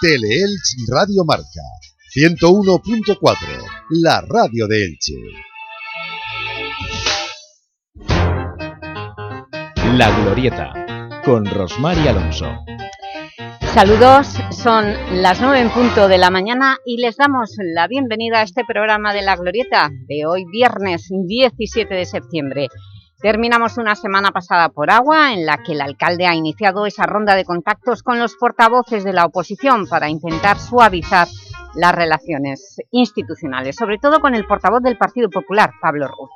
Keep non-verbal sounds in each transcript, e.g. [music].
Teleelch Radio Marca 101.4, la radio de Elche. La Glorieta, con Rosmar y Alonso. Saludos, son las nueve en punto de la mañana y les damos la bienvenida a este programa de La Glorieta de hoy viernes 17 de septiembre. Terminamos una semana pasada por agua en la que el alcalde ha iniciado esa ronda de contactos con los portavoces de la oposición para intentar suavizar las relaciones institucionales, sobre todo con el portavoz del Partido Popular, Pablo Ruz.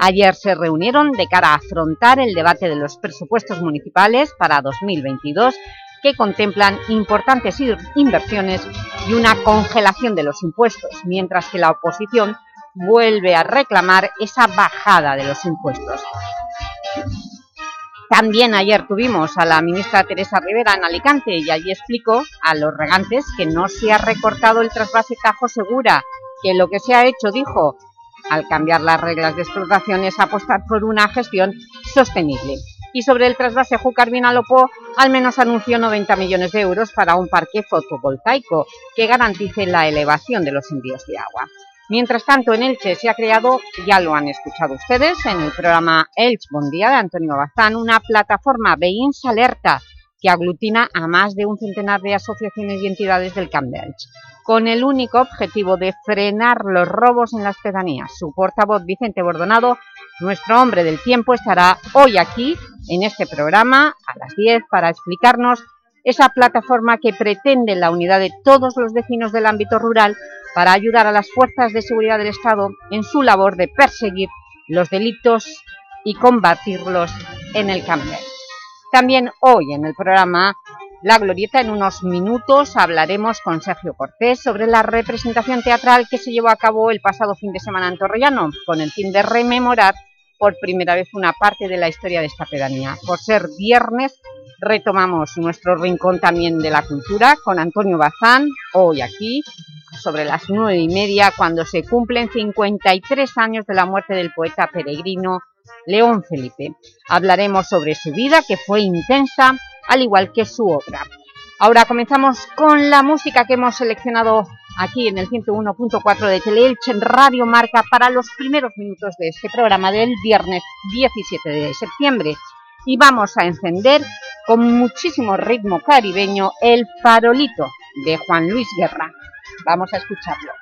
Ayer se reunieron de cara a afrontar el debate de los presupuestos municipales para 2022 que contemplan importantes inversiones y una congelación de los impuestos, mientras que la oposición vuelve a reclamar esa bajada de los impuestos. También ayer tuvimos a la ministra Teresa Rivera en Alicante y allí explicó a los regantes que no se ha recortado el trasvase Tajo Segura, que lo que se ha hecho, dijo, al cambiar las reglas de explotación es apostar por una gestión sostenible. Y sobre el trasvase Júcar Vinalopó, al menos anunció 90 millones de euros para un parque fotovoltaico que garantice la elevación de los envíos de agua. Mientras tanto, en Elche se ha creado, ya lo han escuchado ustedes, en el programa Elche Buen Día de Antonio Bazán, una plataforma Beins Alerta que aglutina a más de un centenar de asociaciones y entidades del Camp de Elche, con el único objetivo de frenar los robos en las pedanías. Su portavoz, Vicente Bordonado, nuestro hombre del tiempo, estará hoy aquí, en este programa, a las 10, para explicarnos esa plataforma que pretende la unidad de todos los vecinos del ámbito rural para ayudar a las fuerzas de seguridad del Estado en su labor de perseguir los delitos y combatirlos en el cambio. También hoy en el programa La Glorieta, en unos minutos, hablaremos con Sergio Cortés sobre la representación teatral que se llevó a cabo el pasado fin de semana en Torrellano, con el fin de rememorar por primera vez una parte de la historia de esta pedanía. Por ser viernes, retomamos nuestro rincón también de la cultura con Antonio Bazán, hoy aquí, sobre las nueve y media, cuando se cumplen 53 años de la muerte del poeta peregrino León Felipe. Hablaremos sobre su vida, que fue intensa, al igual que su obra. Ahora comenzamos con la música que hemos seleccionado aquí en el 101.4 de Teleelch en Radio Marca para los primeros minutos de este programa del viernes 17 de septiembre. Y vamos a encender con muchísimo ritmo caribeño el farolito de Juan Luis Guerra. Vamos a escucharlo.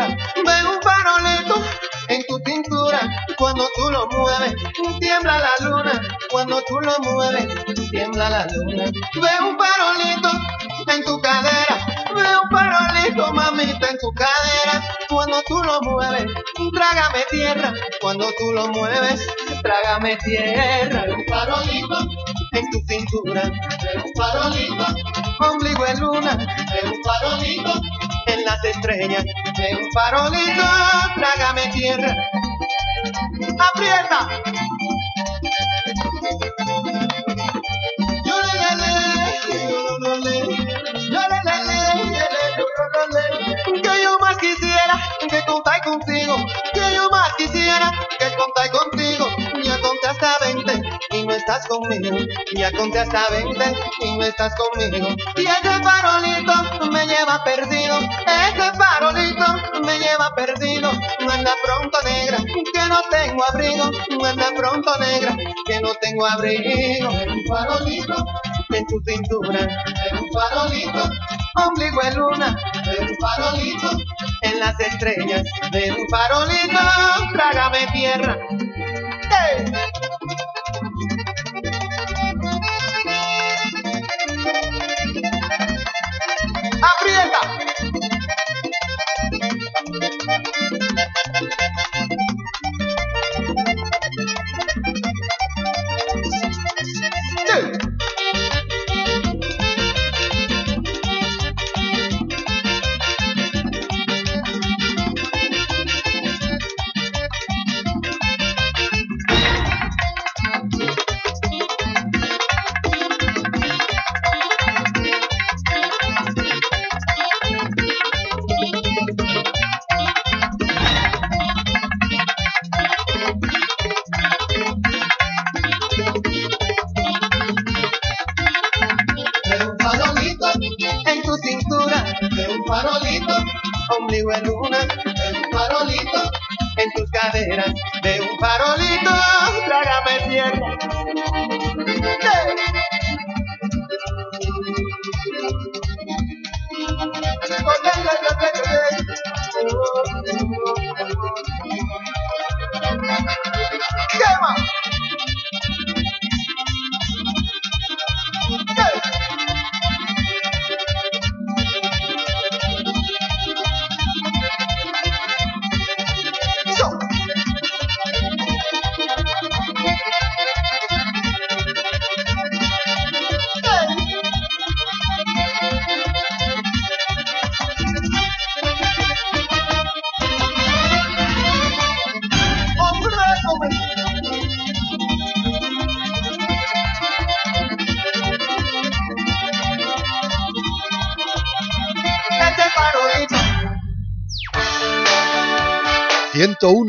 Cintura, ve un farolito en tu cintura. Cuando tú lo mueves, tiembla la luna. Cuando tú lo mueves, tiembla la luna. Ve un farolito en tu cadera, ve un farolito, mamita, en tu cadera. Cuando tú lo mueves, trágame tierra. Cuando tú lo mueves, trágame tierra. Ve un farolito en tu cintura, ve un farolito, ombligo en luna, ve un farolito en las estrellas, ve un farolito, trágame tierra. Aprieta. Que yo más quisiera que contar contigo, que yo más quisiera que contar contigo, estás conmigo, ya conté hasta 20 y no estás conmigo, y ese farolito me lleva perdido, ese farolito me lleva perdido, no anda pronto negra, que no tengo abrigo, no anda pronto negra, que no tengo abrigo, un farolito en tu cintura, un farolito, ombligo en luna, un farolito en las estrellas, de un farolito, trágame tierra. ¡Hey! ¡Aprieta!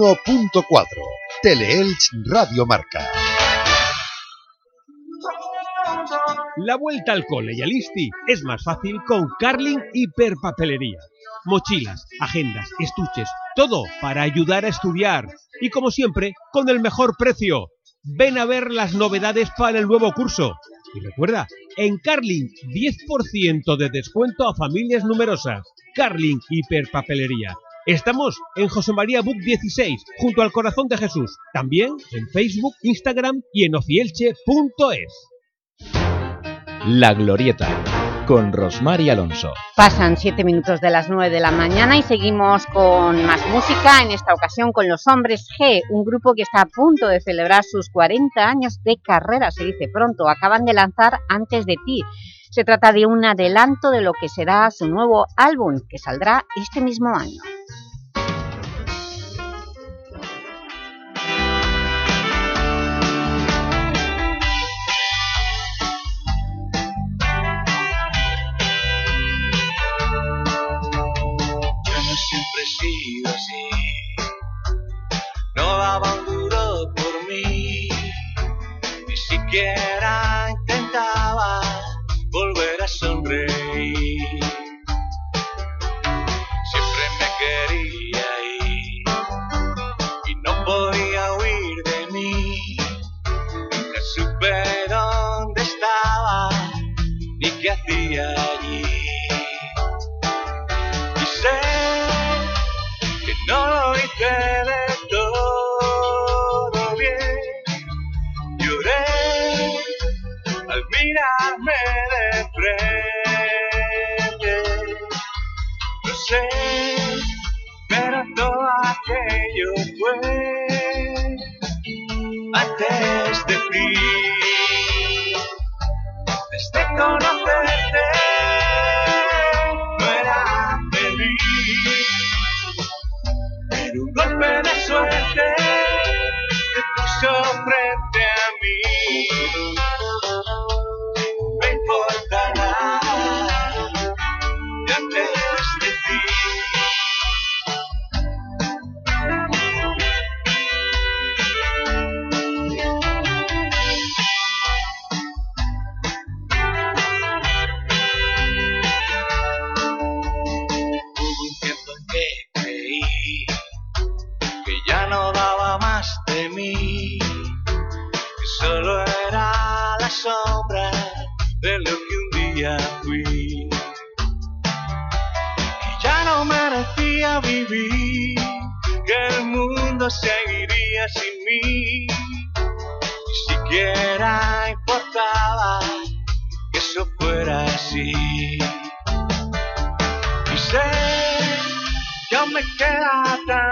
...101.4... Teleelch Radio Marca. La vuelta al cole y al ISTI es más fácil con Carling Hiperpapelería. Mochilas, agendas, estuches, todo para ayudar a estudiar. Y como siempre, con el mejor precio. Ven a ver las novedades para el nuevo curso. Y recuerda, en Carling, 10% de descuento a familias numerosas. Carling Hiperpapelería. Estamos en José María Book 16, junto al Corazón de Jesús. También en Facebook, Instagram y en ocielche.es. La Glorieta, con Rosmar y Alonso. Pasan siete minutos de las nueve de la mañana y seguimos con más música, en esta ocasión con Los Hombres G, un grupo que está a punto de celebrar sus 40 años de carrera, se dice pronto. Acaban de lanzar Antes de ti. Se trata de un adelanto de lo que será su nuevo álbum, que saldrá este mismo año. No daba un duro por mí, ni siquiera intentaba volver a sonreír. Sé, pero todo aquello fue antes de ti. Desde conocerte que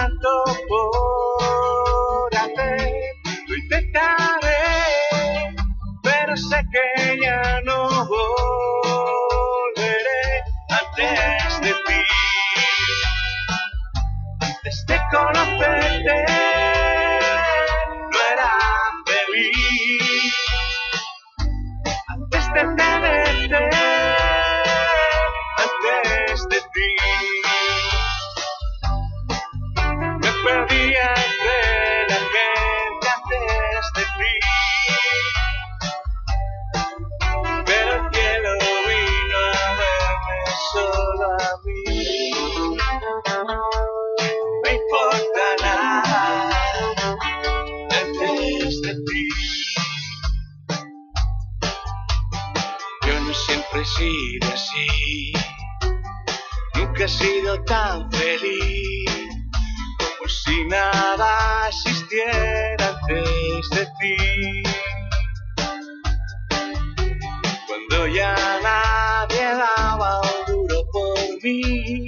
nada existiera antes de ti. Cuando ya nadie daba un duro por mí.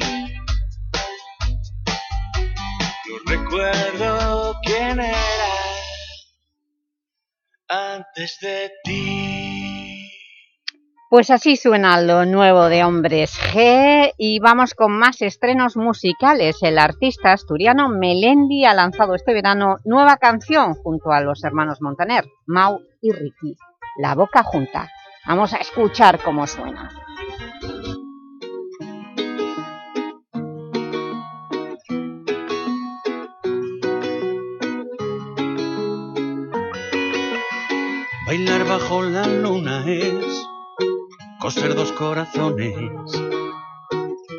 No recuerdo quién era antes de ti. Pues así suena lo nuevo de Hombres G y vamos con más estrenos musicales. El artista asturiano Melendi ha lanzado este verano nueva canción junto a los hermanos Montaner, Mau y Ricky, La Boca Junta. Vamos a escuchar cómo suena. Bailar bajo la luna es coser dos corazones.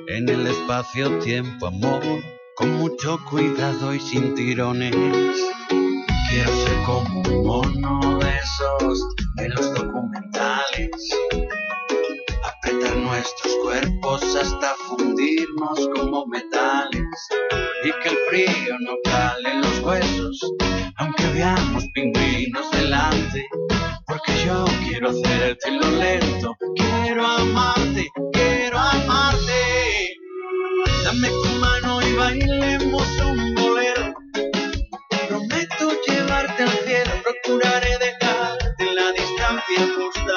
En el espacio-tiempo, amor, con mucho cuidado y sin tirones. Quiero ser como un mono de esos de los documentales, apretar nuestros cuerpos hasta fundirnos como metales. Y que el frío no cale los huesos, aunque veamos pingüinos delante yo quiero hacértelo lento, quiero amarte, quiero amarte. Dame tu mano y bailemos un bolero. Prometo llevarte al cielo, procuraré dejarte la distancia justa.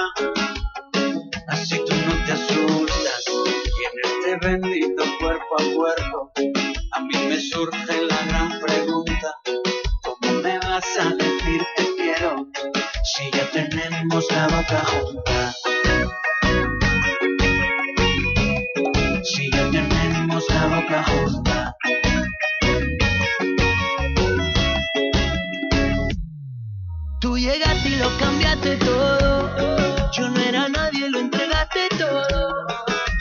Así tú no te asustas y en este bendito cuerpo a cuerpo a mí me surge la gran pregunta, ¿cómo me vas a decir te quiero? si ya tenemos la boca junta. Si ya tenemos la boca junta. Tú llegaste y lo cambiaste todo. Yo no era nadie, lo entregaste todo.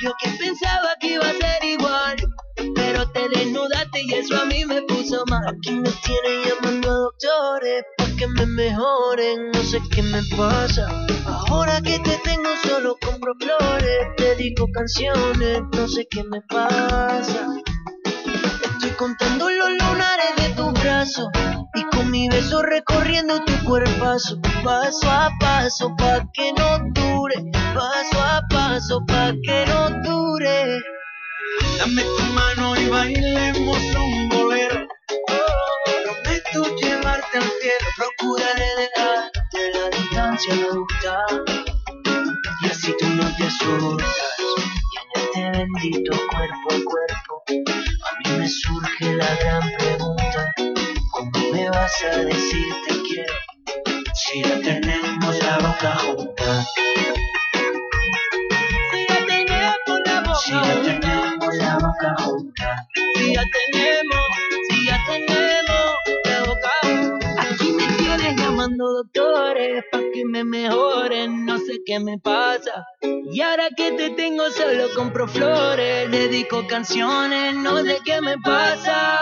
Yo que pensaba que iba a ser igual, pero te desnudaste y eso a mí me puso mal. Aquí me tienen llamando a doctores que me mejoren, no sé qué me pasa. Ahora que te tengo solo compro flores, dedico canciones, no sé qué me pasa. Estoy contando los lunares de tu brazo y con mi beso recorriendo tu cuerpazo, paso a paso pa que no dure, paso a paso pa que no dure. Dame tu mano y bailemos un bolero. Llevarte al cielo, procuraré dejarte la distancia justa. Y así tú no te asustas. Y en este bendito cuerpo a cuerpo, a mí me surge la gran pregunta: ¿Cómo me vas a decir te quiero? Si ya tenemos la boca junta. Si ya tenemos la boca Si ya tenemos la boca junta. Si ya tenemos, llamando doctores pa' que me mejoren, no sé qué me pasa. Y ahora que te tengo solo compro flores, dedico canciones, no sé qué me pasa.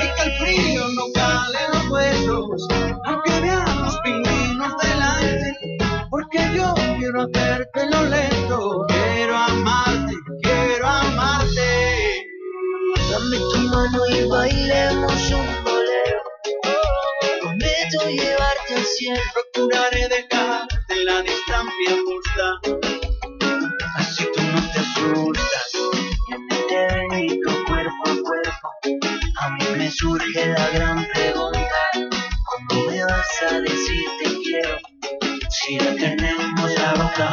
Es que el frío no cale los huesos, aunque veamos pingüinos delante, porque yo quiero hacerte lo lento, quiero amarte, quiero amarte. Dame tu mano y bailemos un. Llevarte al cielo. Procuraré dejarte en la distancia justa, así tú no te asustas. Y en este bendito cuerpo a cuerpo, a mí me surge la gran pregunta: ¿Cómo me vas a decir te quiero? Si ya tenemos la boca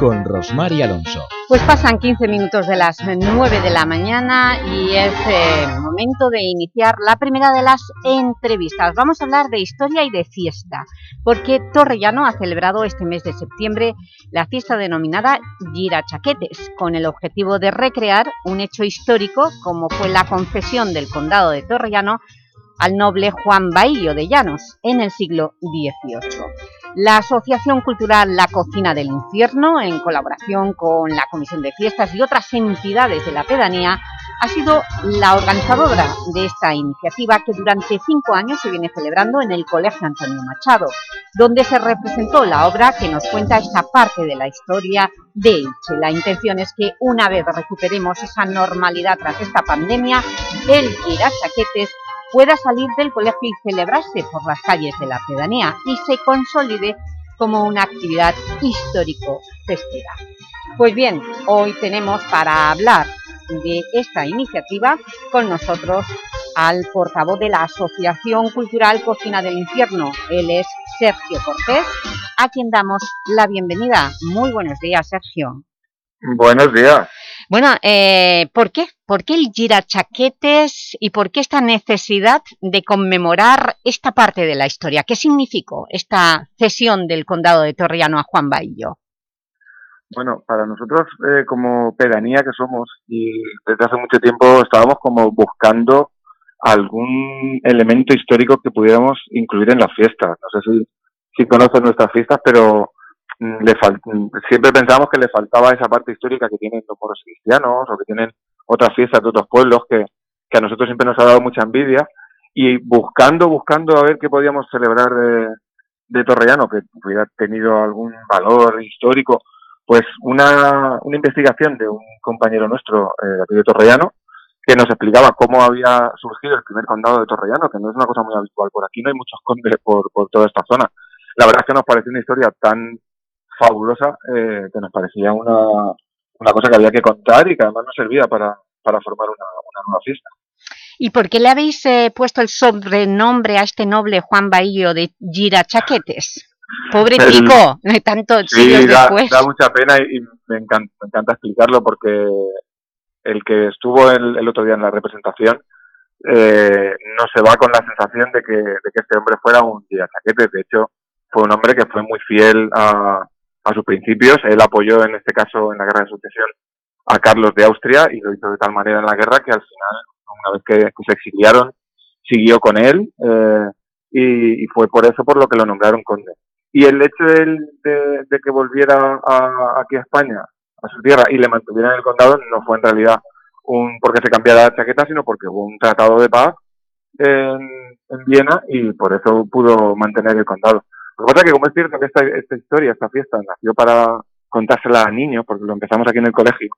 con Rosmar y Alonso. Pues pasan 15 minutos de las 9 de la mañana y es eh, momento de iniciar la primera de las entrevistas. Vamos a hablar de historia y de fiesta, porque Torrellano ha celebrado este mes de septiembre la fiesta denominada Gira Chaquetes, con el objetivo de recrear un hecho histórico como fue la concesión del condado de Torrellano al noble Juan Bahillo de Llanos en el siglo XVIII. La Asociación Cultural La Cocina del Infierno, en colaboración con la Comisión de Fiestas y otras entidades de la pedanía, ha sido la organizadora de esta iniciativa que durante cinco años se viene celebrando en el Colegio Antonio Machado, donde se representó la obra que nos cuenta esta parte de la historia de Elche. La intención es que una vez recuperemos esa normalidad tras esta pandemia, el Chaquetes pueda salir del colegio y celebrarse por las calles de la pedanía y se consolide como una actividad histórico-festera. Pues bien, hoy tenemos para hablar de esta iniciativa con nosotros al portavoz de la Asociación Cultural Cocina del Infierno. Él es Sergio Cortés, a quien damos la bienvenida. Muy buenos días, Sergio. Buenos días. Bueno, eh, ¿por qué? ¿Por qué el girachaquetes y por qué esta necesidad de conmemorar esta parte de la historia? ¿Qué significó esta cesión del condado de Torriano a Juan Baillo? Bueno, para nosotros eh, como pedanía que somos y desde hace mucho tiempo estábamos como buscando algún elemento histórico que pudiéramos incluir en las fiestas. No sé si, si conocen nuestras fiestas, pero le mm, siempre pensábamos que le faltaba esa parte histórica que tienen los moros cristianos o que tienen otras fiestas de otros pueblos que, que a nosotros siempre nos ha dado mucha envidia y buscando, buscando a ver qué podíamos celebrar de, de Torrellano que hubiera tenido algún valor histórico, pues una, una investigación de un compañero nuestro eh, de Torrellano que nos explicaba cómo había surgido el primer condado de Torrellano, que no es una cosa muy habitual. Por aquí no hay muchos condes por, por toda esta zona. La verdad es que nos pareció una historia tan fabulosa eh, que nos parecía una, una cosa que había que contar y que además nos servía para, para formar una, una nueva fiesta. ¿Y por qué le habéis eh, puesto el sobrenombre a este noble Juan Bahillo de Gira Chaquetes? Pobre chico, tanto sí, da, después. da mucha pena y, me, encanta, me, encanta, explicarlo porque el que estuvo el, el otro día en la representación eh, no se va con la sensación de que, de que este hombre fuera un Gira Chaquetes. De hecho, fue un hombre que fue muy fiel a, a sus principios. Él apoyó en este caso en la guerra de sucesión a Carlos de Austria y lo hizo de tal manera en la guerra que al final, una vez que, se exiliaron, siguió con él eh, y, fue por eso por lo que lo nombraron conde. Y el hecho de, de, que volviera a, aquí a España, a su tierra, y le mantuviera en el condado, no fue en realidad un porque se cambiara la chaqueta, sino porque hubo un tratado de paz en, en Viena y por eso pudo mantener el condado. Lo que pasa es que como es cierto que esta, esta historia, esta fiesta, nació para contársela a niños, porque lo empezamos aquí en el colegio,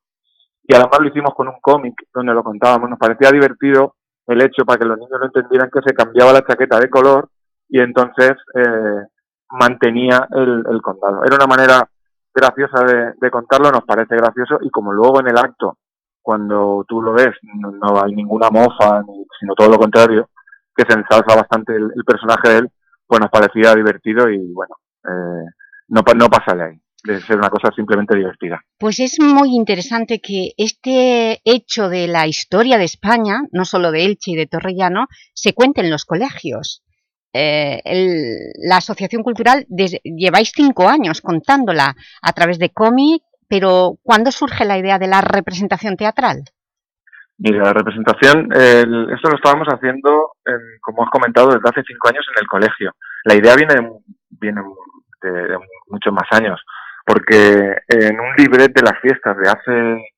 y además lo hicimos con un cómic donde lo contábamos, nos parecía divertido el hecho para que los niños lo entendieran que se cambiaba la chaqueta de color y entonces eh, mantenía el, condado. Era una manera graciosa de, de, contarlo, nos parece gracioso y como luego en el acto, cuando tú lo ves, no, no hay ninguna mofa, sino todo lo contrario, que se ensalza bastante el, el personaje de él, pues nos parecía divertido y bueno, eh, no, no pasa de ahí de ser una cosa simplemente divertida. Pues es muy interesante que este hecho de la historia de España, no solo de Elche y de Torrellano, se cuente en los colegios. Eh, la Asociación Cultural lleváis cinco años contándola a través de cómic, pero ¿cuándo surge la idea de la representación teatral? Mira, la representación, el, esto lo estábamos haciendo, en, como has comentado, desde hace cinco años en el colegio. La idea viene, viene de, de muchos más años, porque en un libret de las fiestas de hace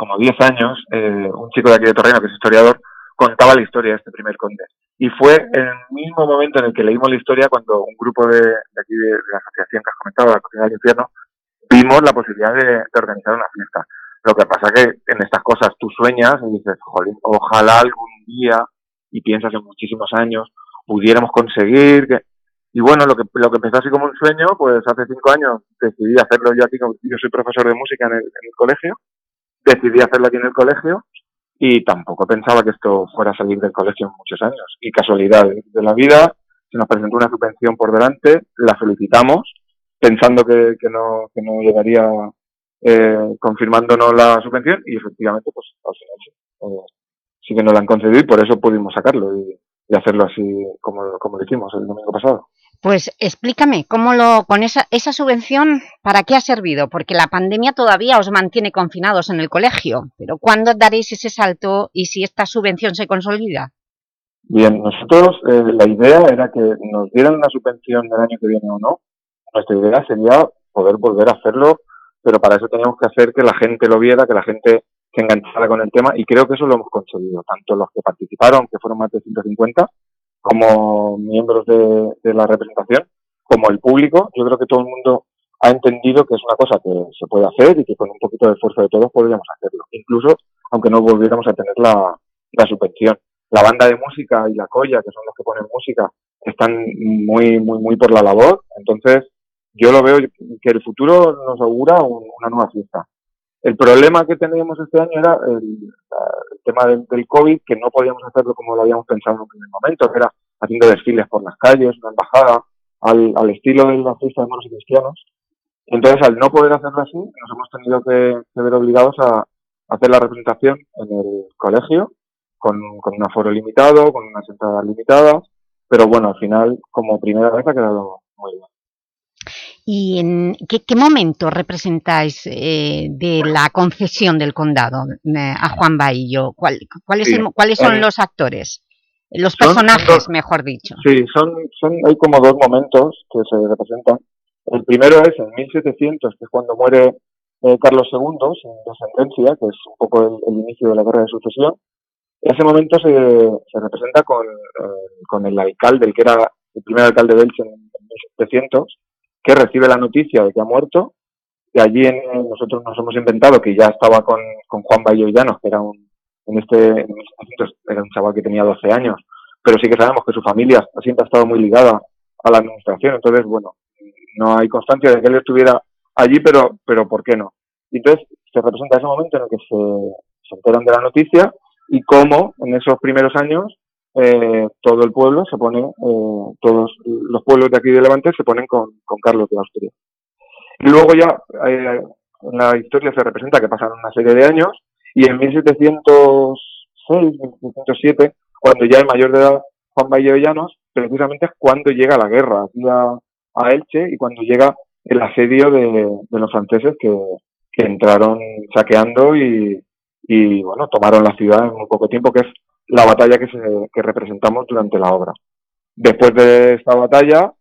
como diez años, eh, un chico de aquí de Torreño, que es historiador, contaba la historia de este primer conde. Y fue en el mismo momento en el que leímos la historia cuando un grupo de, de aquí de, de, la asociación que has comentado, la Cocina del Infierno, vimos la posibilidad de, de organizar una fiesta. Lo que pasa que en estas cosas tú sueñas y dices, jolín, ojalá algún día, y piensas en muchísimos años, pudiéramos conseguir que... Y bueno, lo que, lo que empezó así como un sueño, pues hace cinco años decidí hacerlo yo aquí, yo soy profesor de música en el, en el colegio, decidí hacerlo aquí en el colegio y tampoco pensaba que esto fuera a salir del colegio en muchos años. Y casualidad de la vida, se nos presentó una subvención por delante, la solicitamos pensando que, que, no, que no llegaría eh, confirmándonos la subvención y efectivamente pues al final sí, eh, sí que nos la han concedido y por eso pudimos sacarlo y, y hacerlo así como, como lo hicimos el domingo pasado. Pues explícame, ¿cómo lo, con esa, esa subvención, ¿para qué ha servido? Porque la pandemia todavía os mantiene confinados en el colegio, pero ¿cuándo daréis ese salto y si esta subvención se consolida? Bien, nosotros eh, la idea era que nos dieran una subvención del año que viene o no. Nuestra idea sería poder volver a hacerlo, pero para eso teníamos que hacer que la gente lo viera, que la gente se enganchara con el tema y creo que eso lo hemos conseguido, tanto los que participaron, que fueron más de 150, como miembros de, de, la representación, como el público, yo creo que todo el mundo ha entendido que es una cosa que se puede hacer y que con un poquito de esfuerzo de todos podríamos hacerlo, incluso aunque no volviéramos a tener la, la subvención. La banda de música y la colla, que son los que ponen música, están muy, muy, muy por la labor, entonces yo lo veo que el futuro nos augura un, una nueva fiesta. El problema que teníamos este año era el, el tema del, del, COVID, que no podíamos hacerlo como lo habíamos pensado en un primer momento, que era haciendo desfiles por las calles, una embajada, al, al estilo de la fiesta de moros y cristianos. Entonces, al no poder hacerlo así, nos hemos tenido que, que ver obligados a, a hacer la representación en el colegio, con, con un aforo limitado, con unas entradas limitadas, pero bueno, al final, como primera vez ha quedado muy bien. ¿Y en qué, qué momento representáis eh, de la concesión del condado eh, a Juan Baillo? ¿Cuál, cuál es Sí, el- ¿Cuáles son eh, los actores? Los son- son personajes, mejor dicho. Sí, son, son, hay como dos momentos que se representan. El primero es en 1700, que es cuando muere eh, Carlos II, sin descendencia, que es un poco el, el inicio de la guerra de sucesión. Ese momento se, se representa con, con el alcalde, el que era el primer alcalde de Elche en 1700, que recibe la noticia de que ha muerto. Y allí en, nosotros nos hemos inventado que ya estaba con, con Juan Bayo Llanos, que era un, en este, en 1700 era un chaval que tenía 12 años, pero sí que sabemos que su familia siempre ha estado muy ligada a la administración, entonces, bueno, no hay constancia de que él estuviera allí, pero, pero ¿por qué no? Entonces se representa ese momento en el que se, se enteran de la noticia y cómo en esos primeros años eh, todo el pueblo se pone, eh, todos los pueblos de aquí de Levante se ponen con, con Carlos de Austria. Y luego ya eh, en la historia se representa que pasaron una serie de años y en 1706, 1707, cuando ya es mayor de edad Juan Valle de Llanos, precisamente es cuando llega la guerra aquí a, a Elche y cuando llega el asedio de, de los franceses que, que entraron saqueando y, y, bueno, tomaron la ciudad en muy poco tiempo, que es la batalla que, se, que representamos durante la obra. Después de esta batalla,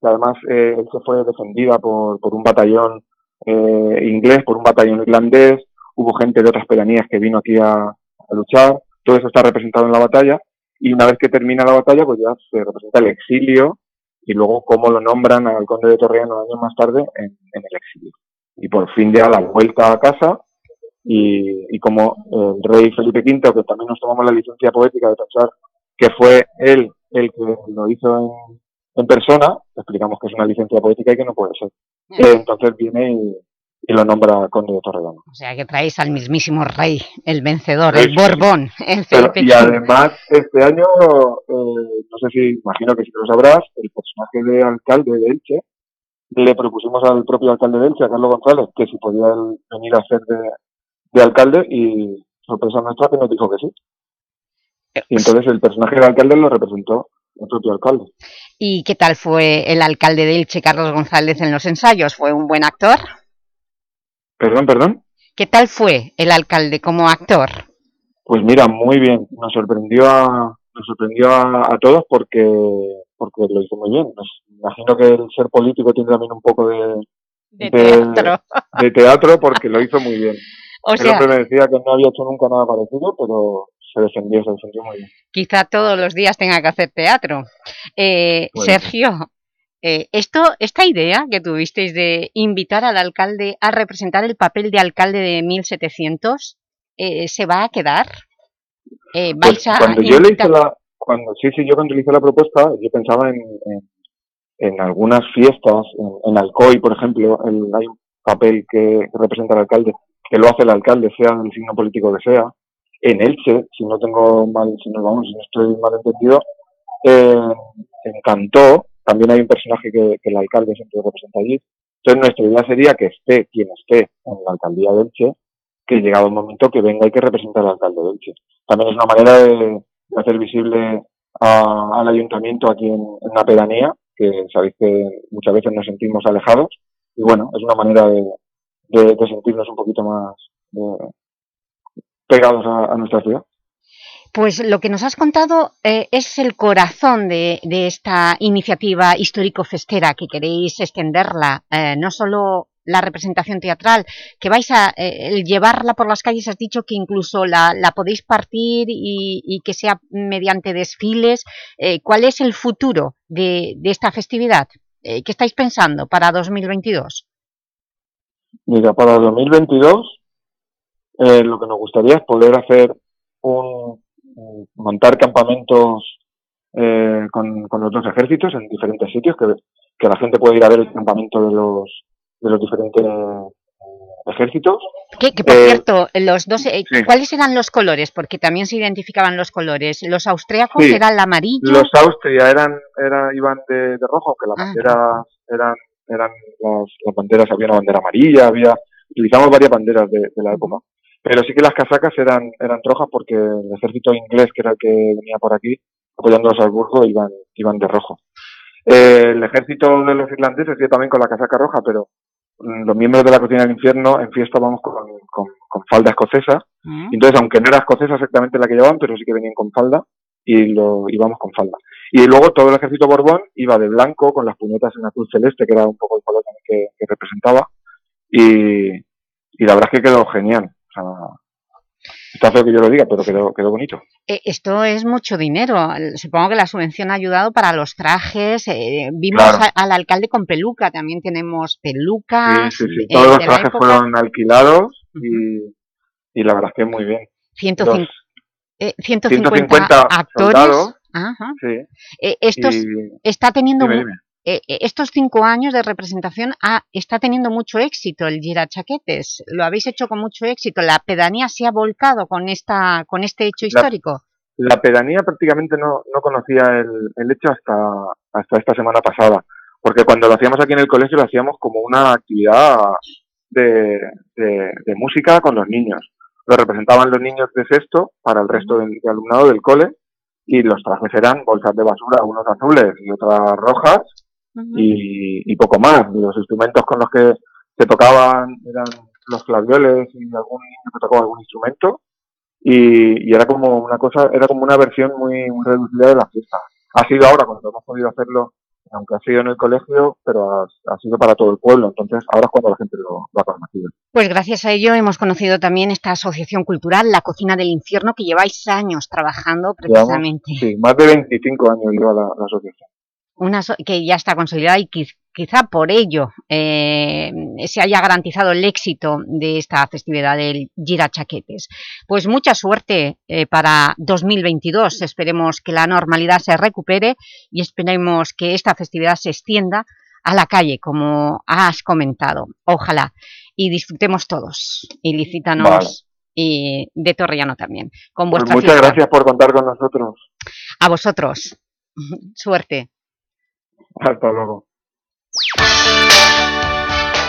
que además eh, se fue defendida por, por un batallón eh, inglés, por un batallón irlandés, hubo gente de otras pedanías que vino aquí a, a luchar, todo eso está representado en la batalla, y una vez que termina la batalla, pues ya se representa el exilio y luego cómo lo nombran al conde de Torreano años más tarde en, en el exilio. Y por fin ya la vuelta a casa y, y como el rey Felipe V, que también nos tomamos la licencia poética de pensar que fue él el que lo hizo en, en persona, explicamos que es una licencia poética y que no puede ser. Eh, entonces viene y, y lo nombra conde de Torredano. O sea, que traéis al mismísimo rey, el vencedor, Sí, el. Borbón, el Pero, y además, este año, eh, no sé si, imagino que si lo sabrás, el personaje de alcalde de Elche, le propusimos al propio alcalde de Elche, a Carlos González, que si podía venir a ser de, de alcalde y sorpresa nuestra que nos dijo que sí. Y entonces el personaje del alcalde lo representó el propio alcalde. ¿Y qué tal fue el alcalde de Elche, Carlos González, en los ensayos? ¿Fue un buen actor? Perdón, perdón. ¿Qué tal fue el alcalde como actor? Pues mira, muy bien. Nos sorprendió a, nos sorprendió a, a todos porque, porque lo hizo muy bien. Nos, imagino que el ser político tiene también un poco de, De teatro. de teatro porque lo hizo muy bien. O el sea, hombre me decía que no había hecho nunca nada parecido, pero se defendió, se defendió muy bien. quizá todos los días tenga que hacer teatro. Eh. Sergio, eh, esto, esta idea que tuvisteis de invitar al alcalde a representar el papel de alcalde de 1700, eh, ¿se va a quedar? Eh, ¿Vais Pues a cuando yo le hice invitar- la, cuando, sí, sí, yo cuando le hice la propuesta, yo pensaba en, en, en algunas fiestas, en, en Alcoy, por ejemplo, el- hay un papel que representa al alcalde, que lo hace el alcalde, sea del signo político que sea. En Elche, si no tengo mal, si no, vamos, si no estoy mal entendido, eh, en Cantó, también hay un personaje que, el alcalde siempre representa allí. Entonces nuestra idea sería que esté quien esté en la alcaldía de Elche, que llegado el momento que venga y que represente al alcalde de Elche. También es una manera de, hacer visible al ayuntamiento aquí en, la pedanía, que sabéis que muchas veces nos sentimos alejados, y bueno, es una manera de, sentirnos un poquito más eh, pegados a nuestra ciudad. Pues lo que nos has contado eh, es el corazón de, esta iniciativa histórico-festera que queréis extenderla, eh, no solo la representación teatral, que vais a llevarla por las calles, has dicho que incluso la, podéis partir y, que sea mediante desfiles. ¿Cuál es el futuro de, esta festividad? ¿Qué estáis pensando para 2022? Mira, para 2022 lo que nos gustaría es poder hacer un, montar campamentos eh, con, con, los dos ejércitos en diferentes sitios, que, que, la gente puede ir a ver el campamento de los, de los diferentes eh, ejércitos. Que, por eh, cierto, los dos, ¿cuáles eran los colores? Porque también se identificaban los colores. ¿Los austriacos eran el amarillo? Los austria eran, eran, iban de, rojo, aunque las ah. banderas eran, eran las, las, banderas, había una bandera amarilla, había, utilizamos varias banderas de, de la época. Pero sí que las casacas eran, eran rojas porque el ejército inglés, que era el que venía por aquí, apoyando a Salzburgo, iban, iban de rojo. Eh, el ejército de los irlandeses iba también con la casaca roja, pero mm, los miembros de la cocina del infierno en fiesta vamos con, con, falda escocesa. Entonces, aunque no era escocesa exactamente la que llevaban, pero sí que venían con falda y lo íbamos con falda. Y luego todo el ejército Borbón iba de blanco con las puñetas en azul celeste, que era un poco el color que, que representaba. Y, y la verdad es que quedó genial está feo que yo lo diga, pero quedó, quedó bonito. Eh, esto es mucho dinero. Supongo que la subvención ha ayudado para los trajes. Eh, vimos al alcalde con peluca, también tenemos pelucas. Sí, sí, sí. Todos los trajes fueron alquilados y, la verdad es que muy bien. 150, 150, eh, actores. esto está teniendo eh, eh, estos cinco años de representación está teniendo mucho éxito el Gira Chaquetes. Lo habéis hecho con mucho éxito. ¿La pedanía se ha volcado con, esta, con este hecho histórico? La, pedanía prácticamente no, no conocía el, hecho hasta, hasta esta semana pasada. Porque cuando lo hacíamos aquí en el colegio lo hacíamos como una actividad de, de, música con los niños. Lo representaban los niños de sexto para el resto del alumnado del cole y los trajes eran bolsas de basura, unos azules y otras rojas, y, poco más. Los instrumentos con los que se tocaban eran los clavioles y algún niño que tocaba algún instrumento y, y, era como una cosa, era como una versión muy, muy reducida de la fiesta. Ha sido ahora cuando hemos podido hacerlo, aunque ha sido en el colegio, pero ha, sido para todo el pueblo, entonces ahora es cuando la gente lo, ha conocido. Pues gracias a ello hemos conocido también esta asociación cultural, La Cocina del Infierno, que lleváis años trabajando precisamente. sí, más de 25 años lleva la asociación una que ya está consolidada y quizá por ello eh, se haya garantizado el éxito de esta festividad del Gira Chaquetes. Pues mucha suerte eh, para 2022, esperemos que la normalidad se recupere y esperemos que esta festividad se extienda a la calle, como has comentado. Ojalá. Y disfrutemos todos. Y licítanos y de Torrellano también. Con pues muchas gracias por contar con nosotros. A vosotros. [laughs] Suerte. Hasta luego.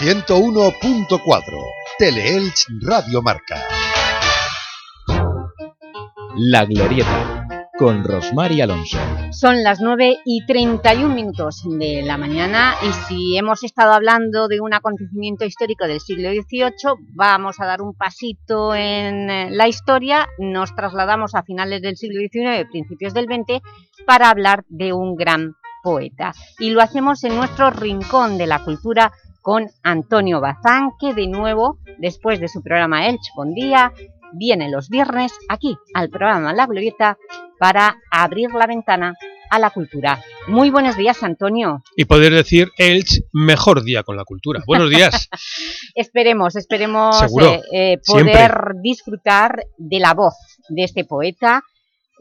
101.4 Teleelch Radio Marca. La Glorieta con Rosmar y Alonso. Son las 9 y 31 minutos de la mañana y si hemos estado hablando de un acontecimiento histórico del siglo XVIII, vamos a dar un pasito en eh, la historia, nos trasladamos a finales del siglo XIX, principios del XX, para hablar de un gran poeta. Y lo hacemos en nuestro rincón de la cultura con Antonio Bazán, que de nuevo, después de su programa Elch Buen Día, viene los viernes aquí al programa La Glorieta para abrir la ventana a la cultura. Muy buenos días, Antonio. Y poder decir Elch, mejor día con la cultura. Buenos días. [laughs] esperemos, esperemos eh, eh, poder disfrutar de la voz de este poeta,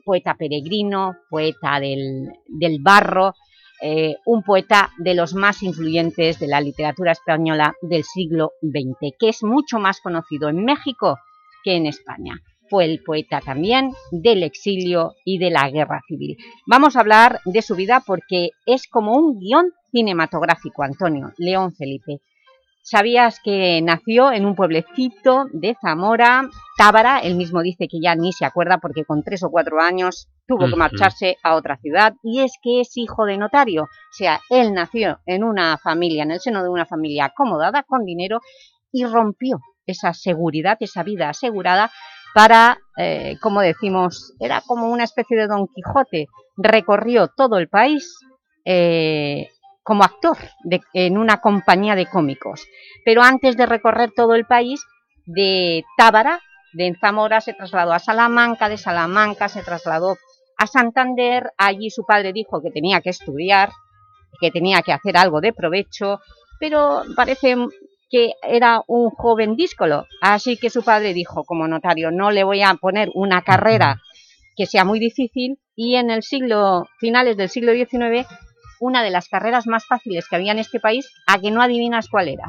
poeta peregrino, poeta del, del barro, eh, un poeta de los más influyentes de la literatura española del siglo XX, que es mucho más conocido en México que en España. Fue el poeta también del exilio y de la guerra civil. Vamos a hablar de su vida porque es como un guion cinematográfico, Antonio, León Felipe. ¿Sabías que nació en un pueblecito de Zamora, Tábara? Él mismo dice que ya ni se acuerda porque con tres o cuatro años tuvo que marcharse a otra ciudad y es que es hijo de notario. O sea, él nació en una familia, en el seno de una familia acomodada, con dinero y rompió esa seguridad, esa vida asegurada para, eh, como decimos, era como una especie de Don Quijote. Recorrió todo el país eh, como actor de- en una compañía de cómicos. Pero antes de recorrer todo el país, de Tábara, de Zamora, se trasladó a Salamanca, de Salamanca se trasladó a Santander, allí su padre dijo que tenía que estudiar, que tenía que hacer algo de provecho, pero parece que era un joven díscolo, así que su padre dijo como notario, no le voy a poner una carrera que sea muy difícil y en el siglo, finales del siglo XIX, una de las carreras más fáciles que había en este país, a que no adivinas cuál era.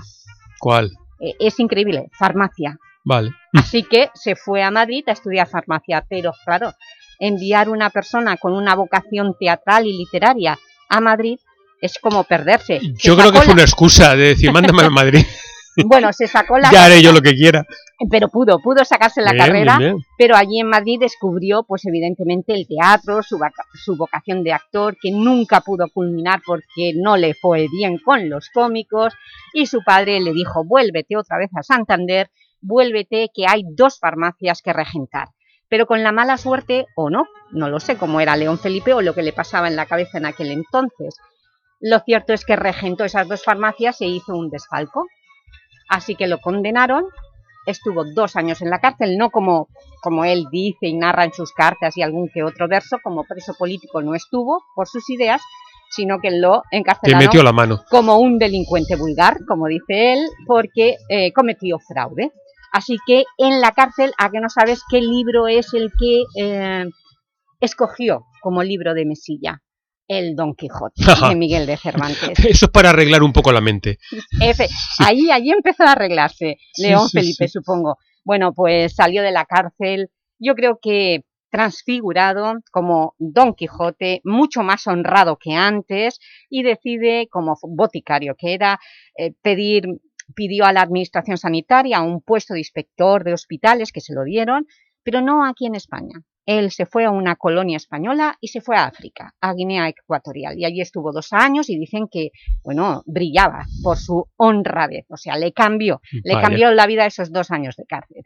¿Cuál? Eh, es increíble, farmacia. Vale. Así que se fue a Madrid a estudiar farmacia, pero claro, enviar una persona con una vocación teatral y literaria a Madrid es como perderse. Se Yo creo que fue una excusa de decir, mándame a Madrid, [laughs] Bueno, se sacó la ya haré yo lo que quiera. Pero pudo, pudo sacarse la Bien, carrera, bien, bien. pero allí en Madrid descubrió, pues evidentemente, el teatro, su, su vocación de actor, que nunca pudo culminar porque no le fue bien con los cómicos, y su padre le dijo, vuélvete otra vez a Santander, vuélvete que hay dos farmacias que regentar. Pero con la mala suerte, o no, no lo sé cómo era León Felipe o lo que le pasaba en la cabeza en aquel entonces. Lo cierto es que regentó esas dos farmacias e hizo un desfalco. Así que lo condenaron, estuvo dos años en la cárcel, no como, como él dice y narra en sus cartas y algún que otro verso, como preso político no estuvo por sus ideas, sino que lo encarcelaron metió la mano. como un delincuente vulgar, como dice él, porque eh, cometió fraude. Así que en la cárcel, ¿a que no sabes qué libro es el que eh, escogió como libro de mesilla? El Don Quijote, [laughs] de Miguel de Cervantes. [laughs] Eso es para arreglar un poco la mente. Efe, ahí, ahí empezó a arreglarse León sí, Felipe, sí. supongo. Bueno, pues salió de la cárcel, yo creo que transfigurado como Don Quijote, mucho más honrado que antes, y decide, como boticario que era, eh, pedir, pidió a la administración sanitaria un puesto de inspector de hospitales, que se lo dieron, pero no aquí en España. Él se fue a una colonia española y se fue a África, a Guinea Ecuatorial, y allí estuvo dos años y dicen que, bueno, brillaba por su honradez, o sea, le cambió, le cambió la vida esos dos años de cárcel.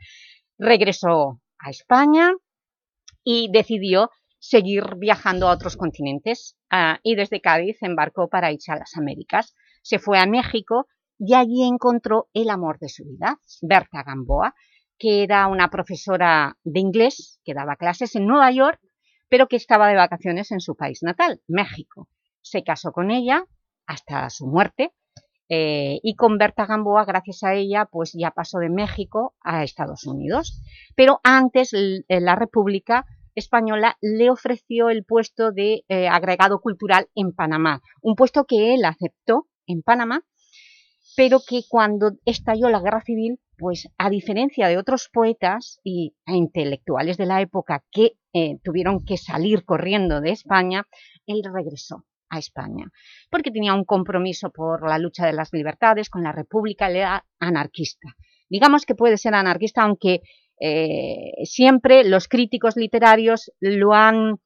Regresó a España y decidió seguir viajando a otros continentes ah, y desde Cádiz embarcó para irse a las Américas. Se fue a México y allí encontró el amor de su vida, Berta Gamboa, que era una profesora de inglés que daba clases en Nueva York, pero que estaba de vacaciones en su país natal, México. Se casó con ella hasta su muerte Eh, y con Berta Gamboa, gracias a ella, pues ya pasó de México a Estados Unidos. Pero antes la República Española le ofreció el puesto de eh, agregado cultural en Panamá, un puesto que él aceptó en Panamá, pero que cuando estalló la Guerra Civil, pues a diferencia de otros poetas y, e intelectuales de la época que eh, tuvieron que salir corriendo de España, él regresó a España, porque tenía un compromiso por la lucha de las libertades con la República, él era anarquista. Digamos que puede ser anarquista, aunque eh, siempre los críticos literarios lo han